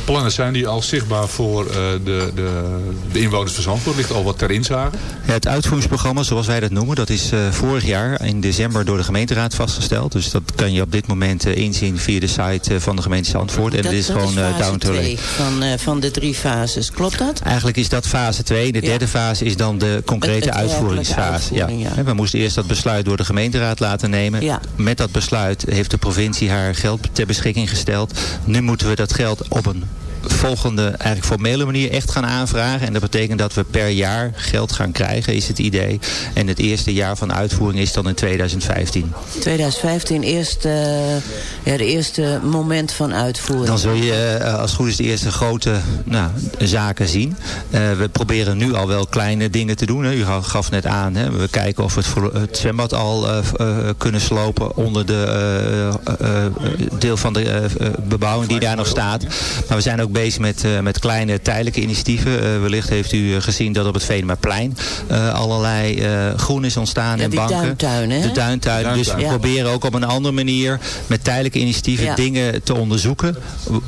plannen zijn die al zichtbaar voor eh, de, de, de inwoners van Zandvoort? Ligt al wat ter inzage? Ja, het uitvoeringsprogramma, zoals wij dat noemen, dat is eh, vorig jaar in december door de gemeenteraad vastgesteld. Dus dat kan je op dit moment eh, inzien via de site van de gemeente Zandvoort. En dat, dit is dat gewoon eh, fase down to twee van, eh, van de drie fases. Klopt dat? Eigenlijk is dat fase 2. De derde fase is dan de concrete Het- het uitvoeringsfase. ja. We moesten eerst dat besluit door de gemeenteraad laten nemen. Ja. Met dat besluit heeft de provincie haar geld ter beschikking gesteld. Nu moeten we dat geld op een volgende, eigenlijk formele manier echt gaan aanvragen. En dat betekent dat we per jaar geld gaan krijgen, is het idee. En het eerste jaar van uitvoering is dan in 2015. 2015 eerst, ja, de eerste moment van uitvoering. Dan zul je eh, als het goed is de eerste grote nou, zaken zien. Eh, we proberen nu al wel kleine dingen te doen. Hè. U gaf- net aan. Hè. We kijken of we het, het zwembad al eh, kunnen slopen onder de deel van de bebouwing die daar nog staat. Maar we zijn ook bezig met, eh, met kleine tijdelijke initiatieven. Eh, wellicht heeft u eh, gezien dat op het Venemaplein eh allerlei eh, groen is ontstaan Ja, en banken. duintuin, hè? De duintuin. Dus we. Ja. proberen ook op een andere manier met tijdelijke initiatieven Ja. dingen te onderzoeken.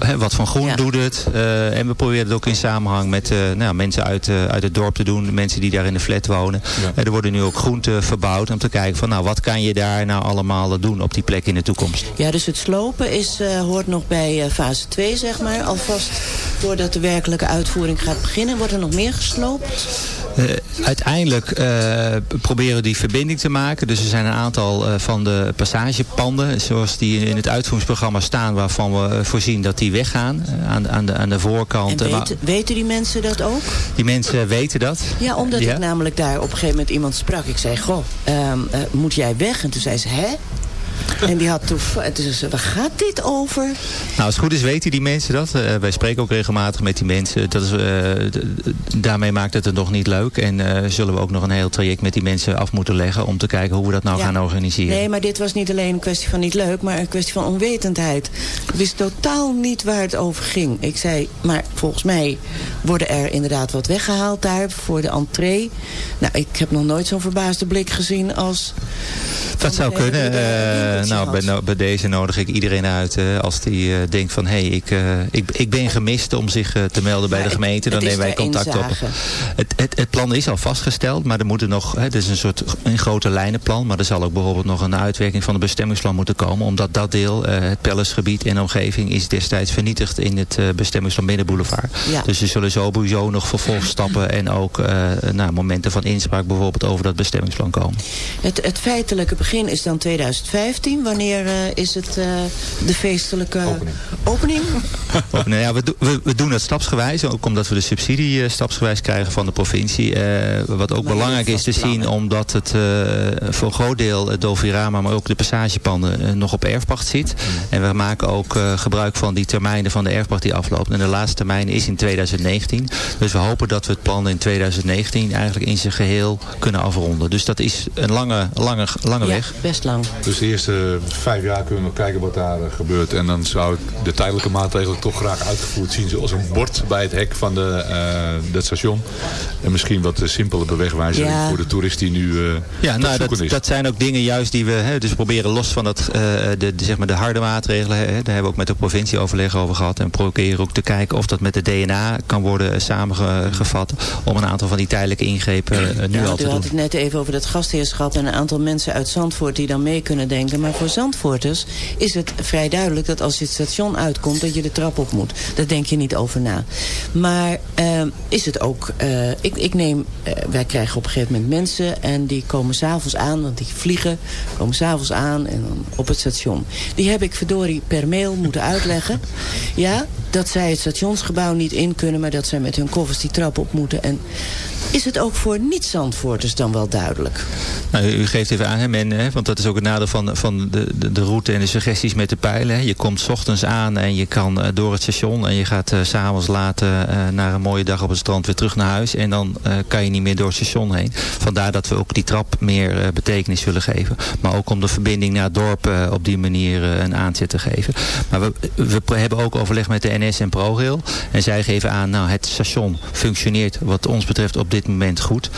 Hè, wat van groen doet het. eh, en we proberen het ook in samenhang met eh, nou, mensen uit, eh, uit het dorp te doen. De mensen die daar in de flat wonen. Er worden nu ook groenten verbouwd om te kijken van nou wat kan je daar nou allemaal doen op die plek in de toekomst. Ja, dus het slopen is, eh, hoort nog bij eh, fase 2, zeg maar. Alvast voordat de werkelijke uitvoering gaat beginnen. Wordt er nog meer gesloopt? Eh, uiteindelijk eh, proberen we die verbinding te maken. Dus er zijn een aantal eh, van de passagepanden, zoals die in het uitvoeringsprogramma staan, waarvan we voorzien dat die weggaan aan, aan, de, aan de voorkant. En weten, die mensen dat ook? Die mensen weten dat. Ja, omdat Ja? ik namelijk daar op een gegeven moment iemand sprak. Ik zei, goh, ehm, eh, moet jij weg? En toen zei ze, hè? En die had toen, ze, waar gaat dit over? Nou, als het goed is weten die mensen dat. Eh, wij spreken ook regelmatig met die mensen. Dat is, eh, daarmee maakt het het nog niet leuk. En eh, zullen we ook nog een heel traject met die mensen af moeten leggen... om te kijken hoe we dat nou Ja. gaan organiseren. Nee, maar dit was niet alleen een kwestie van niet leuk, maar een kwestie van onwetendheid. Ik wist totaal niet waar het over ging. Ik zei, maar volgens mij worden er inderdaad wat weggehaald daar voor de entree. Nou, ik heb nog nooit zo'n verbaasde blik gezien als... Dat zou kunnen. Eh, nou, bij, no- bij deze nodig ik iedereen uit. eh, als die eh, denkt van, hé, hey, ik, ik, ik ben gemist om zich te melden bij de gemeente. Dan nemen wij contact op. Het, het, het plan is al vastgesteld, maar er moet er nog, hè, het is een soort een grote lijnenplan. Maar er zal ook bijvoorbeeld nog een uitwerking van het bestemmingsplan moeten komen. Omdat dat deel, het Pellesgebied en omgeving, is destijds vernietigd in het bestemmingsplan Binnenboulevard. Ja. Dus er zullen sowieso nog vervolgstappen en ook nou, momenten van inspraak bijvoorbeeld over dat bestemmingsplan komen. Het, het feitelijke begin is dan 2015. Wanneer eh, is het eh, de feestelijke opening? Nou ja, we, do- we, we doen het stapsgewijs, ook omdat we de subsidie eh, stapsgewijs krijgen van de provincie. Eh, wat ook Maar belangrijk is te zien, omdat het eh, voor een groot deel het Dolfirama, maar ook de passagepanden nog op erfpacht zit. En we maken ook eh, gebruik van die termijnen van de erfpacht die afloopt. En de laatste termijn is in 2019. Dus we hopen dat we het plan in 2019 eigenlijk in zijn geheel kunnen afronden. Dus dat is een lange, lange, lange ja, weg. best lang. Dus de eerste vijf jaar kunnen we nog kijken wat daar eh, gebeurt. En dan zou ik de tijdelijke maatregelen toch graag uitgevoerd zien. Zoals een bord bij het hek van de, eh het station. En misschien wat eh, simpele bewegwijzering Ja. voor de toerist die nu eh Ja, nou, zoeken dat, is. dat zijn ook dingen juist die we hè, dus proberen los van dat, eh, de, de, zeg maar de harde maatregelen. Hè, daar hebben we ook met de provincie overleg over gehad. En proberen ook te kijken of dat met de DNA kan worden samengevat. Om een aantal van die tijdelijke ingrepen eh, nu Ja, al u te had doen. het net even over dat gastheerschap en een aantal mensen uit Zandvoort die dan mee kunnen denken. Maar voor Zandvoorters is het vrij duidelijk dat als je het station uitkomt dat je de trap op moet. Daar denk je niet over na. Maar eh, is het ook, eh, ik, ik neem, eh, wij krijgen op een gegeven moment mensen en die komen s'avonds aan, want die vliegen, komen s'avonds aan en dan op het station. Die heb ik verdorie per mail moeten uitleggen. Ja, dat zij het stationsgebouw niet in kunnen, maar dat zij met hun koffers die trap op moeten. En is het ook voor niet-Zandvoorters dan wel duidelijk? Nou, u geeft even aan, hè, men, hè, want dat is ook het nadeel van, van de, de, de route en de suggesties met de pijlen. Hè. Je komt ochtends aan en je kan eh, door het station en je gaat eh, s s'avonds later eh, naar een mooie dag op het strand weer terug naar huis. En dan eh, kan je niet meer door het station heen. Vandaar dat we ook die trap meer eh, betekenis willen geven. Maar ook om de verbinding naar het dorp eh, op die manier eh, een aanzet te geven. Maar we, we hebben ook overleg met de NS en ProRail. En zij geven aan, nou het station functioneert wat ons betreft op dit moment goed.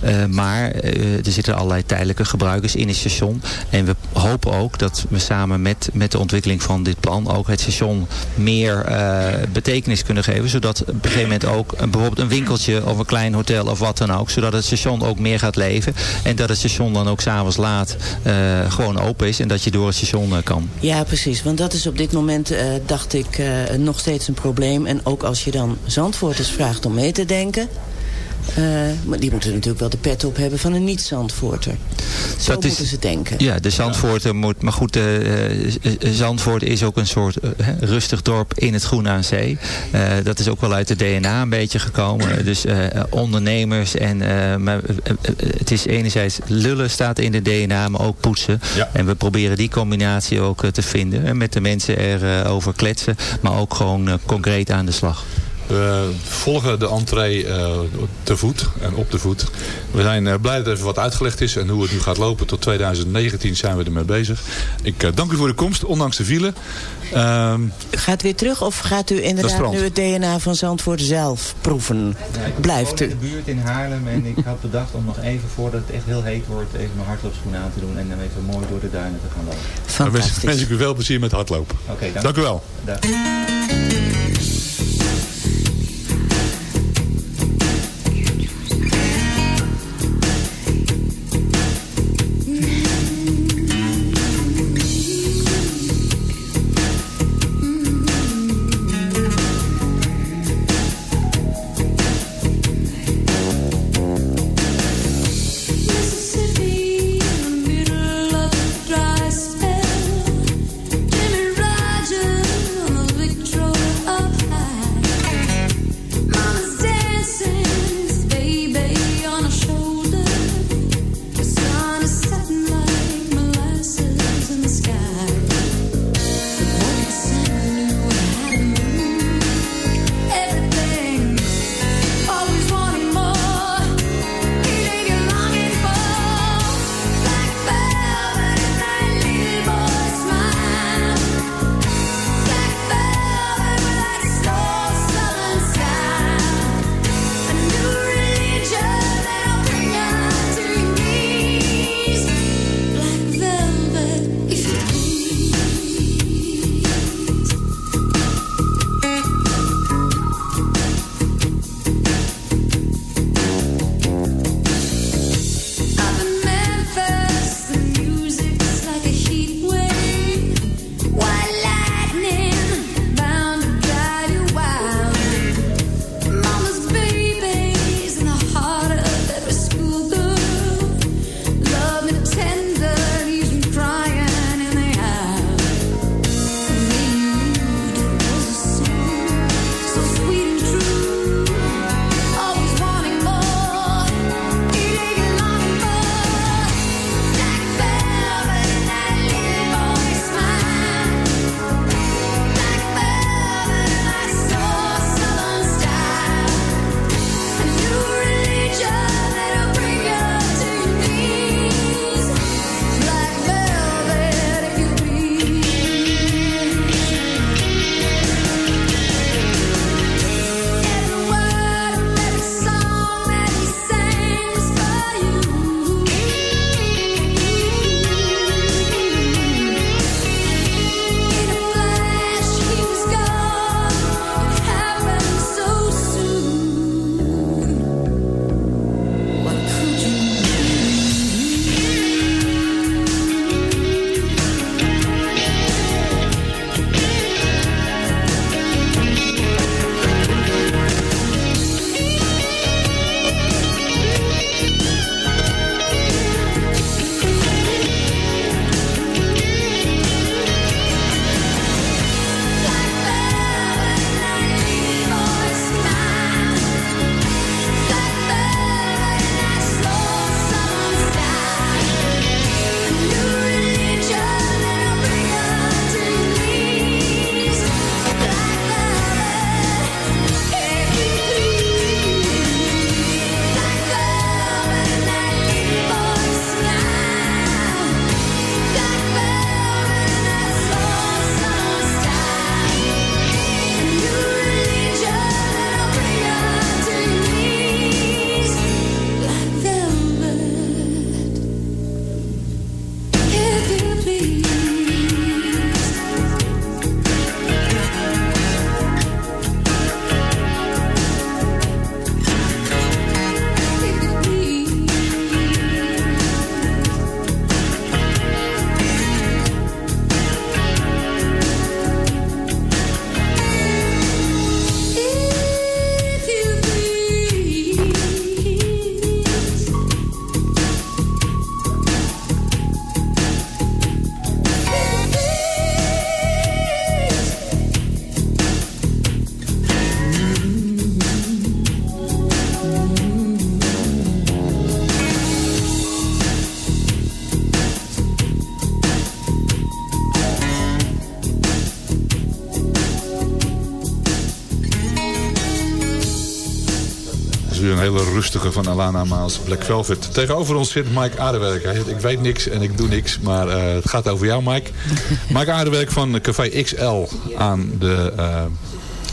Eh, maar eh, er zitten allerlei tijdelijke gebruikers in het station. En we hopen ook dat we samen met, met de ontwikkeling van dit plan ook het station meer eh, betekenis kunnen geven. Zodat op een gegeven moment ook bijvoorbeeld een winkeltje of een klein hotel of wat dan ook. Zodat het station ook meer gaat leven. En dat het station dan ook s'avonds laat gewoon open is. En dat je door het station kan. Ja, precies. Want dat is op dit moment, dacht ik, nog een probleem. En ook als je dan Zandvoorters vraagt om mee te denken... eh, maar die moeten natuurlijk wel de pet op hebben van een niet-Zandvoorter. Zo Dat is- moeten ze denken. Ja, de Zandvoorter moet... Maar goed, eh, eh, Zandvoort is ook een soort hè, rustig dorp in het Groene aan Zee. Eh, dat is ook wel uit de DNA een beetje gekomen. Dus eh, ondernemers en... eh, maar, het is enerzijds lullen staat in de DNA, maar ook poetsen. Ja. En we proberen die combinatie ook te vinden. En met de mensen erover over kletsen. Maar ook gewoon concreet aan de slag. We volgen de entree eh, te voet en op de voet. We zijn eh, blij dat er even wat uitgelegd is. En hoe het nu gaat lopen tot 2019 zijn we ermee bezig. Ik eh, dank u voor de komst, ondanks de file. Ehm, Gaat u weer terug of gaat u inderdaad nu het DNA van Zandvoort zelf proeven? Blijft u? buurt in Haarlem en ik had bedacht om nog even voordat het echt heel heet wordt... even mijn hardloopschoenen aan te doen en dan even mooi door de duinen te gaan lopen. dan wens, Fantastisch. wens ik u veel plezier met hardlopen. Oké, dank, Dank u wel. Dag. Hele rustige van Alana Miles Black Velvet. Tegenover ons zit Mike Aardewerk. Hij zegt, ik weet niks en ik doe niks, maar eh, het gaat over jou Mike. Mike Aardewerk van Café XL aan de eh,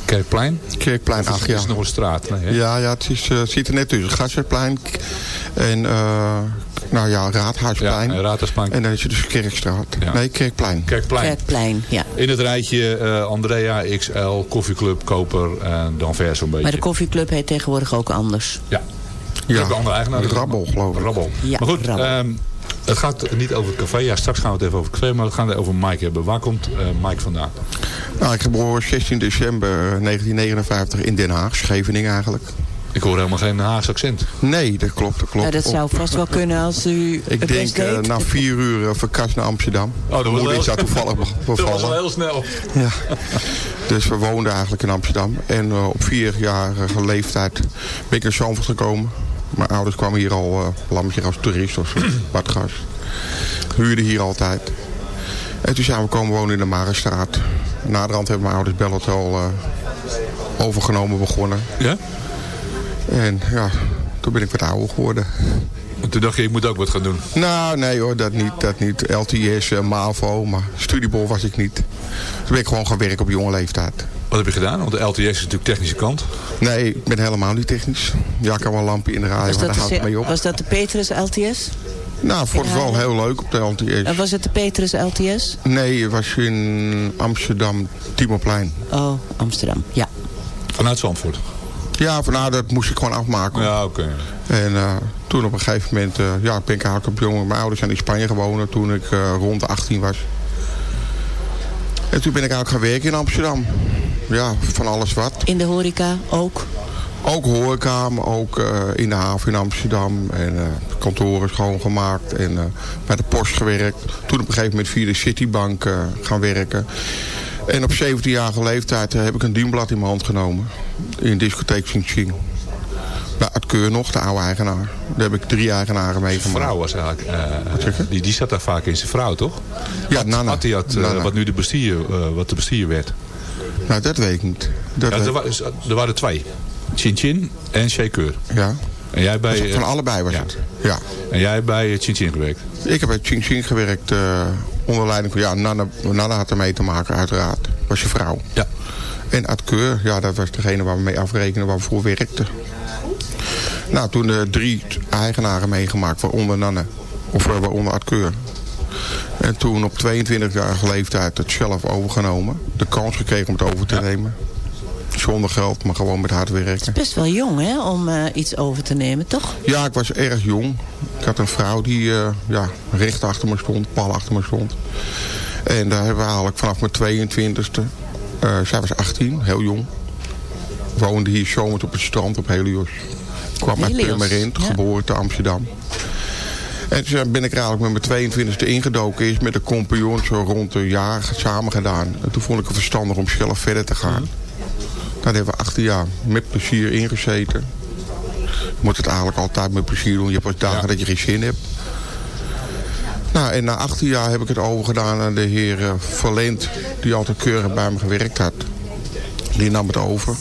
Kerkplein. Kerkplein 8, Het ja. is nog een straat. Nee? Ja, ja het, is, eh, het zit er net tussen. Gasserplein en nou ja, Raadhuisplein. Ja, en Raadhuisplein. En dan is het dus Kerkstraat. Ja. Nee, Kerkplein. Kerkplein. Kerkplein, ja. In het rijtje eh, Andrea XL, Koffieclub, Koper en dan vers zo'n beetje. Maar de koffieclub heet tegenwoordig ook anders. Ja. Je hebt een andere eigenaar. Rabbel, geloof ik. Rabbel. Ja, maar goed, ehm, het gaat niet over het café. Ja, straks gaan we het even over het café, maar we gaan het over Mike hebben. Waar komt eh, Mike vandaan? Nou, ik geboren 16 december eh, 1959 in Den Haag, Scheveningen eigenlijk. Ik hoor helemaal geen Haagse accent. Nee, dat klopt, dat klopt. Ja, dat zou vast wel kunnen als u Ik het denk eh, deed. na vier uur uh, verkast naar Amsterdam. Oh, dat was Moeder wel- is daar toevallig be- bevallen. heel snel. Ja. Dus we woonden eigenlijk in Amsterdam. En eh, op vierjarige leeftijd ben ik naar Zandvoort gekomen. Mijn ouders kwamen hier al, uh, als toerist of zo, badgast. Huurden hier altijd. En toen zijn we komen wonen in de Marenstraat. Naderhand hebben mijn ouders Bellotel uh, overgenomen begonnen. Ja? En ja, toen ben ik wat ouder geworden. En toen dacht je, ik moet ook wat gaan doen. Nou, nee hoor, dat niet. Dat niet. LTS, uh, MAVO, maar studiebol was ik niet. Toen ben ik gewoon gaan werken op jonge leeftijd. Wat heb je gedaan? Want de LTS is natuurlijk technische kant. Nee, ik ben helemaal niet technisch. Ja, ik kan wel een lampje in de radio, maar dat daar houdt het mee op. was dat de Petrus LTS? Nou, vond het wel heel leuk op de LTS. En was het de Petrus LTS? Nee, het was in Amsterdam, Timoplein. Oh, Amsterdam, ja. Vanuit Zandvoort. Ja, van nou, dat moest ik gewoon afmaken. Ja, oké. En uh, toen op een gegeven moment, uh, ja, ben ik eigenlijk op jongen. Mijn ouders zijn in Spanje gewoond toen ik uh, rond de 18 was. En toen ben ik eigenlijk gaan werken in Amsterdam. Ja, van alles wat. In de horeca ook? Ook horeca, maar ook uh, in de haven in Amsterdam. En uh, kantoren schoongemaakt. En uh, bij de post gewerkt. Toen op een gegeven moment via de Citibank uh, gaan werken. En op 17-jarige leeftijd heb ik een dienblad in mijn hand genomen. In discotheek Ching. Bij Art Keur nog, de oude eigenaar. Daar heb ik drie eigenaren meegemaakt. vrouw was eigenlijk... Uh, die, die zat daar vaak in zijn vrouw, toch? Ja, Ad, Nana. Had die had, Nana. wat nu de bestuur, uh, wat de bestuur werd. Nou, dat weet ik niet. Dat ja, weet... er, wa er, waren twee. Chin Chin en Shaker. Ja. En jij bij... Van allebei was ja. het. Ja. En jij bij Chin Chin gewerkt? Ik heb bij Ching Ching gewerkt uh, onder leiding van... Ja, Nana, Nana had ermee te maken, uiteraard. Was je vrouw. Ja. En Ad Keur, ja, dat was degene waar we mee afrekenen, waar we voor werkten. Nou, toen de drie eigenaren meegemaakt, waaronder Nanne, of waaronder Ad Keur. En toen op 22-jarige leeftijd het zelf overgenomen. De kans gekregen om het over te ja. nemen. Zonder geld, maar gewoon met hard werken. Best wel jong, hè, om uh, iets over te nemen, toch? Ja, ik was erg jong. Ik had een vrouw die uh, ja, recht achter me stond, pal achter me stond. En daar hebben we eigenlijk vanaf mijn 22e... Uh, zij was 18, heel jong. Woonde hier zomers op het strand op Helios. Kwam uit Purmerend, ja. geboren te Amsterdam. En toen ben ik er eigenlijk met mijn 22e ingedoken. Is met een compagnon zo rond een jaar samen gedaan. En toen vond ik het verstandig om zelf verder te gaan. Mm. Daar hebben we 18 jaar met plezier ingezeten. Je moet het eigenlijk altijd met plezier doen. Je hebt dagen ja. dat je geen zin hebt. Nou, en na 18 jaar heb ik het overgedaan aan de heer uh, Valent... die altijd keurig bij me gewerkt had. Die nam het over.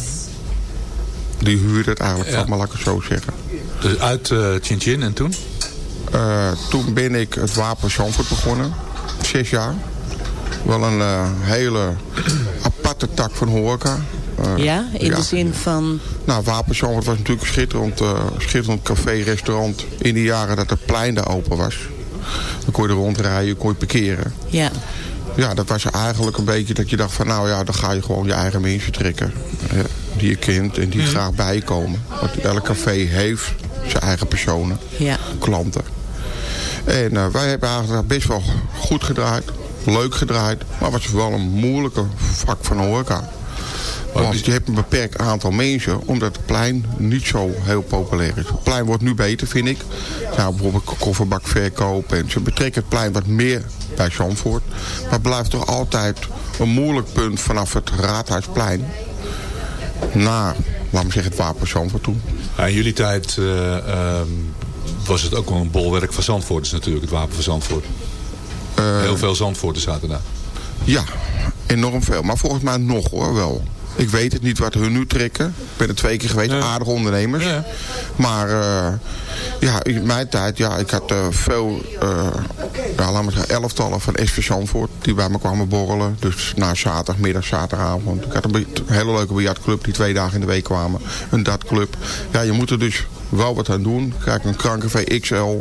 Die huurde het eigenlijk ja. van me, laat ik het zo zeggen. Dus uit uh, Chin Chin en toen? Uh, toen ben ik het Wapen Zandvoort begonnen. Zes jaar. Wel een uh, hele aparte tak van horeca. Uh, ja, in ja. de zin van... Nou, Wapen Zandvoort was natuurlijk een schitterend, schitterend café, restaurant... in de jaren dat het plein daar open was. Dan kon je er rondrijden, kon je parkeren. Ja. Ja, dat was eigenlijk een beetje dat je dacht van... nou ja, dan ga je gewoon je eigen mensen trekken. Die je kent en die mm. graag bijkomen. Want elk café heeft zijn eigen personen, ja. klanten. En uh, wij hebben eigenlijk best wel goed gedraaid. Leuk gedraaid. Maar het was wel een moeilijke vak van horeca. Want je hebt een beperkt aantal mensen, omdat het plein niet zo heel populair is. Het plein wordt nu beter, vind ik. Nou, bijvoorbeeld kofferbakverkoop. En ze betrekken het plein wat meer bij Zandvoort. Maar het blijft toch altijd een moeilijk punt vanaf het Raadhuisplein. Naar, laat me zeggen, het Wapen Zandvoort toe. Ja, in jullie tijd uh, uh, was het ook wel een bolwerk van Zandvoorters natuurlijk, het Wapen van Zandvoort. Uh, Heel veel Zandvoorters zaten daar. Ja, enorm veel. Maar volgens mij nog hoor, wel. Ik weet het niet wat hun nu trekken. Ik ben er twee keer geweest, aardige ondernemers. Maar eh, ja, in mijn tijd, ja, ik had eh, veel, eh, ja, laat maar zeggen, elftallen van SV Zandvoort die bij me kwamen borrelen. Dus na zaterdag, middag, zaterdagavond. Ik had een, hele leuke biljartclub die twee dagen in de week kwamen. Een datclub. Ja, je moet er dus wel wat aan doen. Kijk, een Krankenvee XL.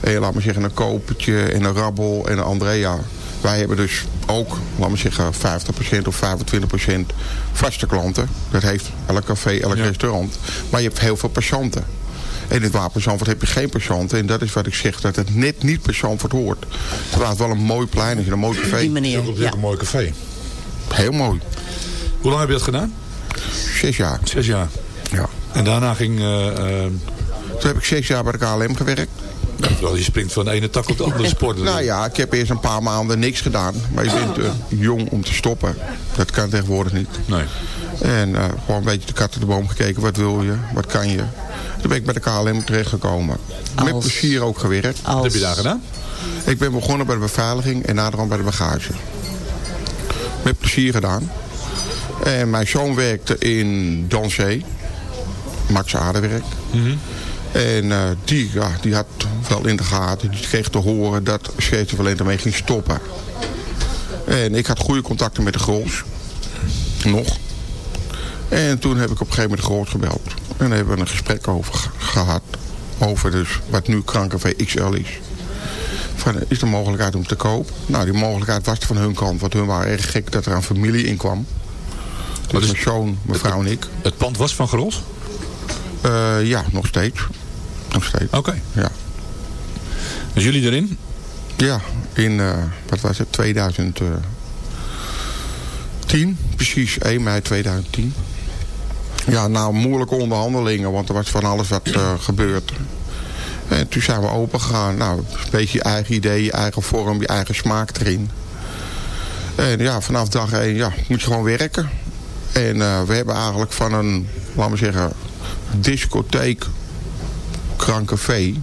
En laat maar zeggen, een Kopertje en een Rabbel en een Andrea. Wij hebben dus ook, laat maar zeggen, 50% of 25% vaste klanten. Dat heeft elk café, elk restaurant. Maar je hebt heel veel patiënten. En in het Wapen Zandvoort heb je geen patiënten. En dat is wat ik zeg, dat het net niet per Zandvoort hoort. Terwijl het wel een mooi plein is en een mooi café. die manier, Het is ook ja. een mooi café. Heel mooi. Hoe lang heb je dat gedaan? Zes jaar. Zes jaar. Ja. En daarna ging... eh, eh, Toen heb ik zes jaar bij de KLM gewerkt. Wel, je springt van de ene tak op de andere sport. Nou ja, ik heb eerst een paar maanden niks gedaan. Maar je bent eh, jong om te stoppen. Dat kan tegenwoordig niet. Nee. En eh, gewoon een beetje de kat in de boom gekeken. Wat wil je? Wat kan je? Toen ben ik bij de KLM terechtgekomen. Met Als- plezier ook gewerkt. Als, Wat heb je daar gedaan? Ik ben begonnen bij de beveiliging en naderhand bij de bagage. Met plezier gedaan. En mijn zoon werkte in Dansé. Max Aardewerk. En eh, die, ja, die had wel in de gaten. Die kreeg te horen dat Scheetervalent ermee ging stoppen. En ik had goede contacten met de Grols. Nog. En toen heb ik op een gegeven moment de Grols gebeld. En daar hebben we een gesprek over ge- gehad. Over dus wat nu Krankenvee XL is. Van, is er mogelijkheid om te kopen? Nou, die mogelijkheid was er van hun kant. Want hun waren erg gek dat er een familie in kwam. Dus is- mijn zoon, mijn vrouw en ik. Het pand was van Gros? Eh, ja, nog steeds. Nog steeds. Oké. Ja. Dus jullie erin? Ja, in, eh, wat was het, 2010. Precies, 1 mei 2010. Ja, nou, moeilijke onderhandelingen, want er was van alles wat eh, gebeurd. En toen zijn we open gegaan. Nou, een beetje je eigen idee, je eigen vorm, je eigen smaak erin. En ja, vanaf dag 1 ja, moet je gewoon werken. En eh, we hebben eigenlijk van een, laten we zeggen, discotheek, krancafé...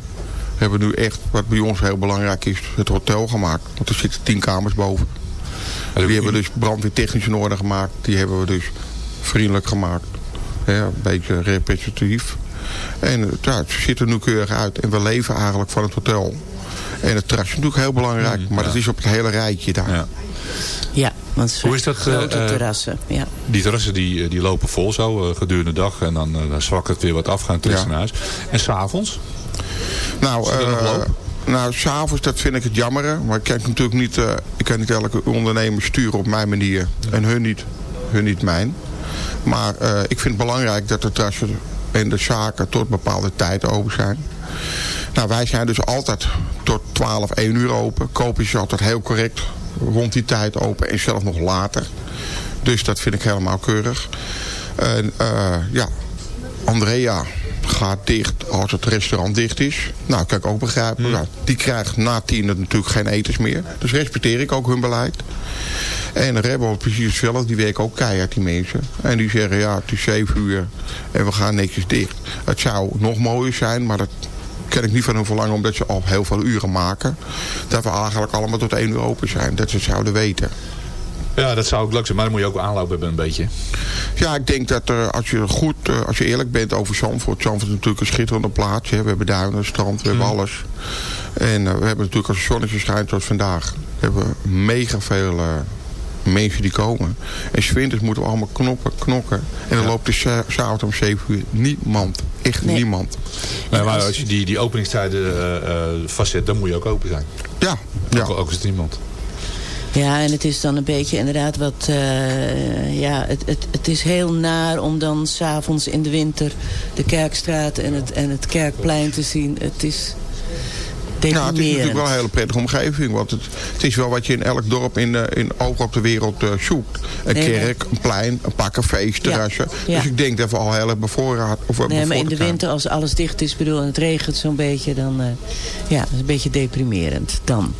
hebben we nu echt, wat bij ons heel belangrijk is, het hotel gemaakt. Want er zitten tien kamers boven. Die hebben we dus brandweertechnisch in orde gemaakt. Die hebben we dus vriendelijk gemaakt. Ja, een beetje representatief. En eh, ja, het ziet er nu keurig uit. En we leven eigenlijk van het hotel. En het terras is natuurlijk heel belangrijk. maar dat is op het hele rijtje daar. Ja. Ja, want Hoe is dat, grote eh, eh, terrassen. Ja. Die terrassen die, eh, die lopen vol zo eh, gedurende de dag. En dan, eh, dan zwakt het weer wat af, gaan toeristen Ja. naar huis. En s'avonds? Nou, nou, s'avonds, dat vind ik het jammer. Maar ik kan natuurlijk niet, eh, ik kan niet elke ondernemer sturen op mijn manier. En hun niet, hun niet mijn. Maar eh, ik vind het belangrijk dat de terrassen en de zaken tot bepaalde tijden open zijn. Nou, wij zijn dus altijd tot 12, 1 uur open. Kopen is altijd heel correct rond die tijd open en zelfs nog later. Dus dat vind ik helemaal keurig. En eh, ja, Andrea gaat dicht als het restaurant dicht is. Nou, kan ik ook begrijpen. Nou, die krijgt na tien natuurlijk geen etens meer. Dus respecteer ik ook hun beleid. En Rebel precies hetzelfde. Die werken ook keihard, die mensen. En die zeggen, ja, het is zeven uur en we gaan netjes dicht. Het zou nog mooier zijn, maar dat kan ik niet van hun verlangen... omdat ze al heel veel uren maken. Dat we eigenlijk allemaal tot één uur open zijn. Dat ze het zouden weten. Ja, dat zou ook leuk zijn. Maar dan moet je ook aanloop hebben een beetje. Ja, ik denk dat er, als je goed, eh, als je eerlijk bent over Zandvoort. Zandvoort is natuurlijk een schitterende plaats. Hè. We hebben duinen, strand, we hebben alles. En eh, we hebben natuurlijk als het zonnetje schijnt zoals vandaag. Hebben we mega veel eh, mensen die komen. En 's winters moeten we allemaal knoppen, knokken. En dan loopt de s'avonds om 7 uur niemand. Echt Nee. niemand. Maar, maar als je die, die openingstijden eh, eh, vastzet, dan moet je ook open zijn. Ja, ja. Ook, ook is er niemand. Ja, en het is dan een beetje inderdaad wat... eh, ja, het, het, het is heel naar om dan s'avonds in de winter... de Kerkstraat en het, en het Kerkplein te zien. Het is Nou, het is natuurlijk wel een hele prettige omgeving. Want het, het is wel wat je in elk dorp in, eh, in over op de wereld eh, zoekt. Een Nee, kerk, een plein, een paar cafés, terrassen. ja. Dus ik denk dat we al heel erg bevoorraad of Nee, maar in de winter als alles dicht is, bedoel, en het regent zo'n beetje, dan... eh, ja, dat is een beetje deprimerend dan.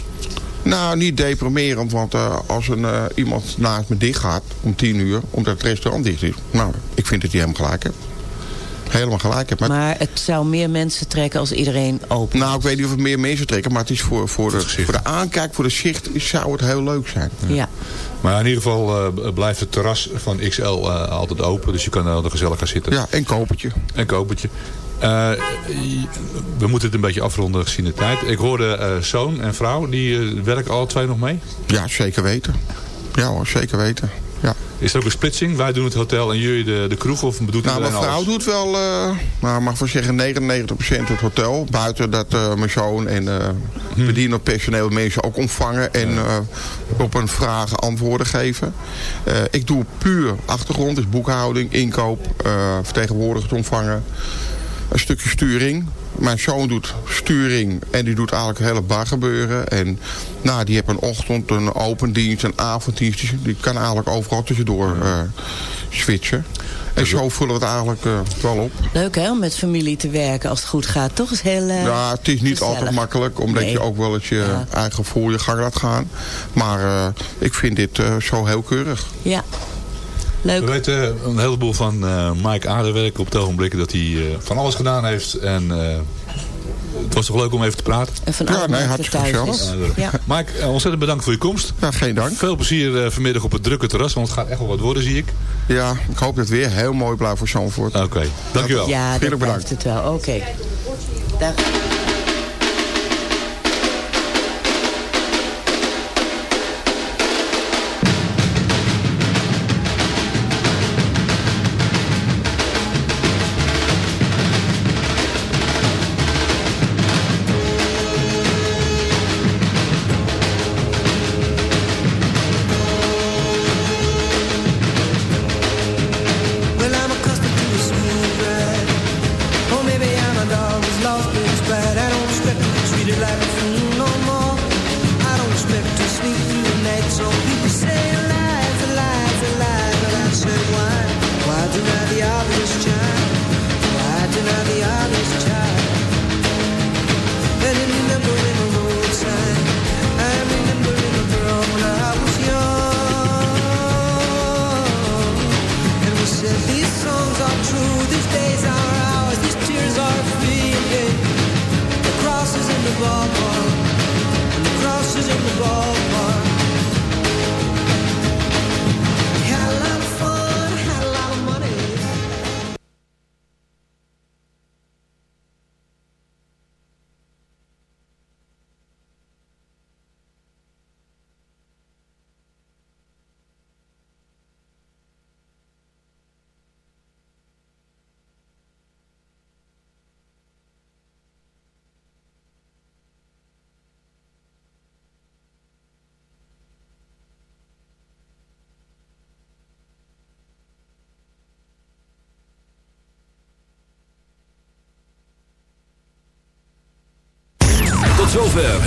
Nou, niet deprimerend, want als een, iemand naast me dicht gaat om tien uur, omdat het restaurant dicht is. Nou, ik vind dat hij hem gelijk heeft. Helemaal gelijk hebt. Maar, Maar het zou meer mensen trekken als iedereen open nou, ik weet niet of het meer mensen trekken, maar het is voor, voor, de, voor de aankijk, voor de zicht, zou het heel leuk zijn. Ja. Maar in ieder geval eh, blijft het terras van XL eh, altijd open. Dus je kan er gezellig gaan zitten. Ja, en kopertje. En kopertje. Eh, we moeten het een beetje afronden gezien de tijd. Ik hoorde eh, zoon en vrouw, die eh, werken alle twee nog mee? Ja, zeker weten. Ja hoor, zeker weten. Is er ook een splitsing? Wij doen het hotel en jullie de, de kroeg? Of bedoelt Nou, mijn vrouw alles? doet wel, eh nou, mag wel zeggen 99% het hotel. Buiten dat eh, mijn zoon en uh, Hmm. bedienen personeel mensen ook ontvangen. En op een vragen antwoorden geven. Ik doe puur achtergrond, dus boekhouding, inkoop, vertegenwoordigers ontvangen. Een stukje sturing. Mijn zoon doet sturing en die doet eigenlijk het hele bar gebeuren. En nou, die heeft een ochtend, een open dienst, een avonddienst. Die- Die kan eigenlijk overal tussendoor eh, switchen. En zo vullen we het eigenlijk eh, wel op. Leuk hè, om met familie te werken als het goed gaat. Toch is heel eh, Ja, het is niet gezellig. altijd makkelijk, omdat Nee. je ook wel eens je eigen gevoel je gang laat gaan. Maar ik vind dit zo heel keurig. Ja. Leuk. We weten een heleboel van eh, Mike Aardewerk op het ogenblik dat hij eh, van alles gedaan heeft. En eh, het was toch leuk om even te praten? En van Ja, nee, hartstikke thuis gezellig. is. Ja. Mike, ontzettend bedankt voor je komst. Ja, geen dank. Veel plezier eh, vanmiddag op het drukke terras, want het gaat echt wel wat worden, zie ik. Ja, ik hoop dat het weer heel mooi blijft voor Zandvoort. Oké, dankjewel. Ja, dat blijft het wel. Oké. Dag.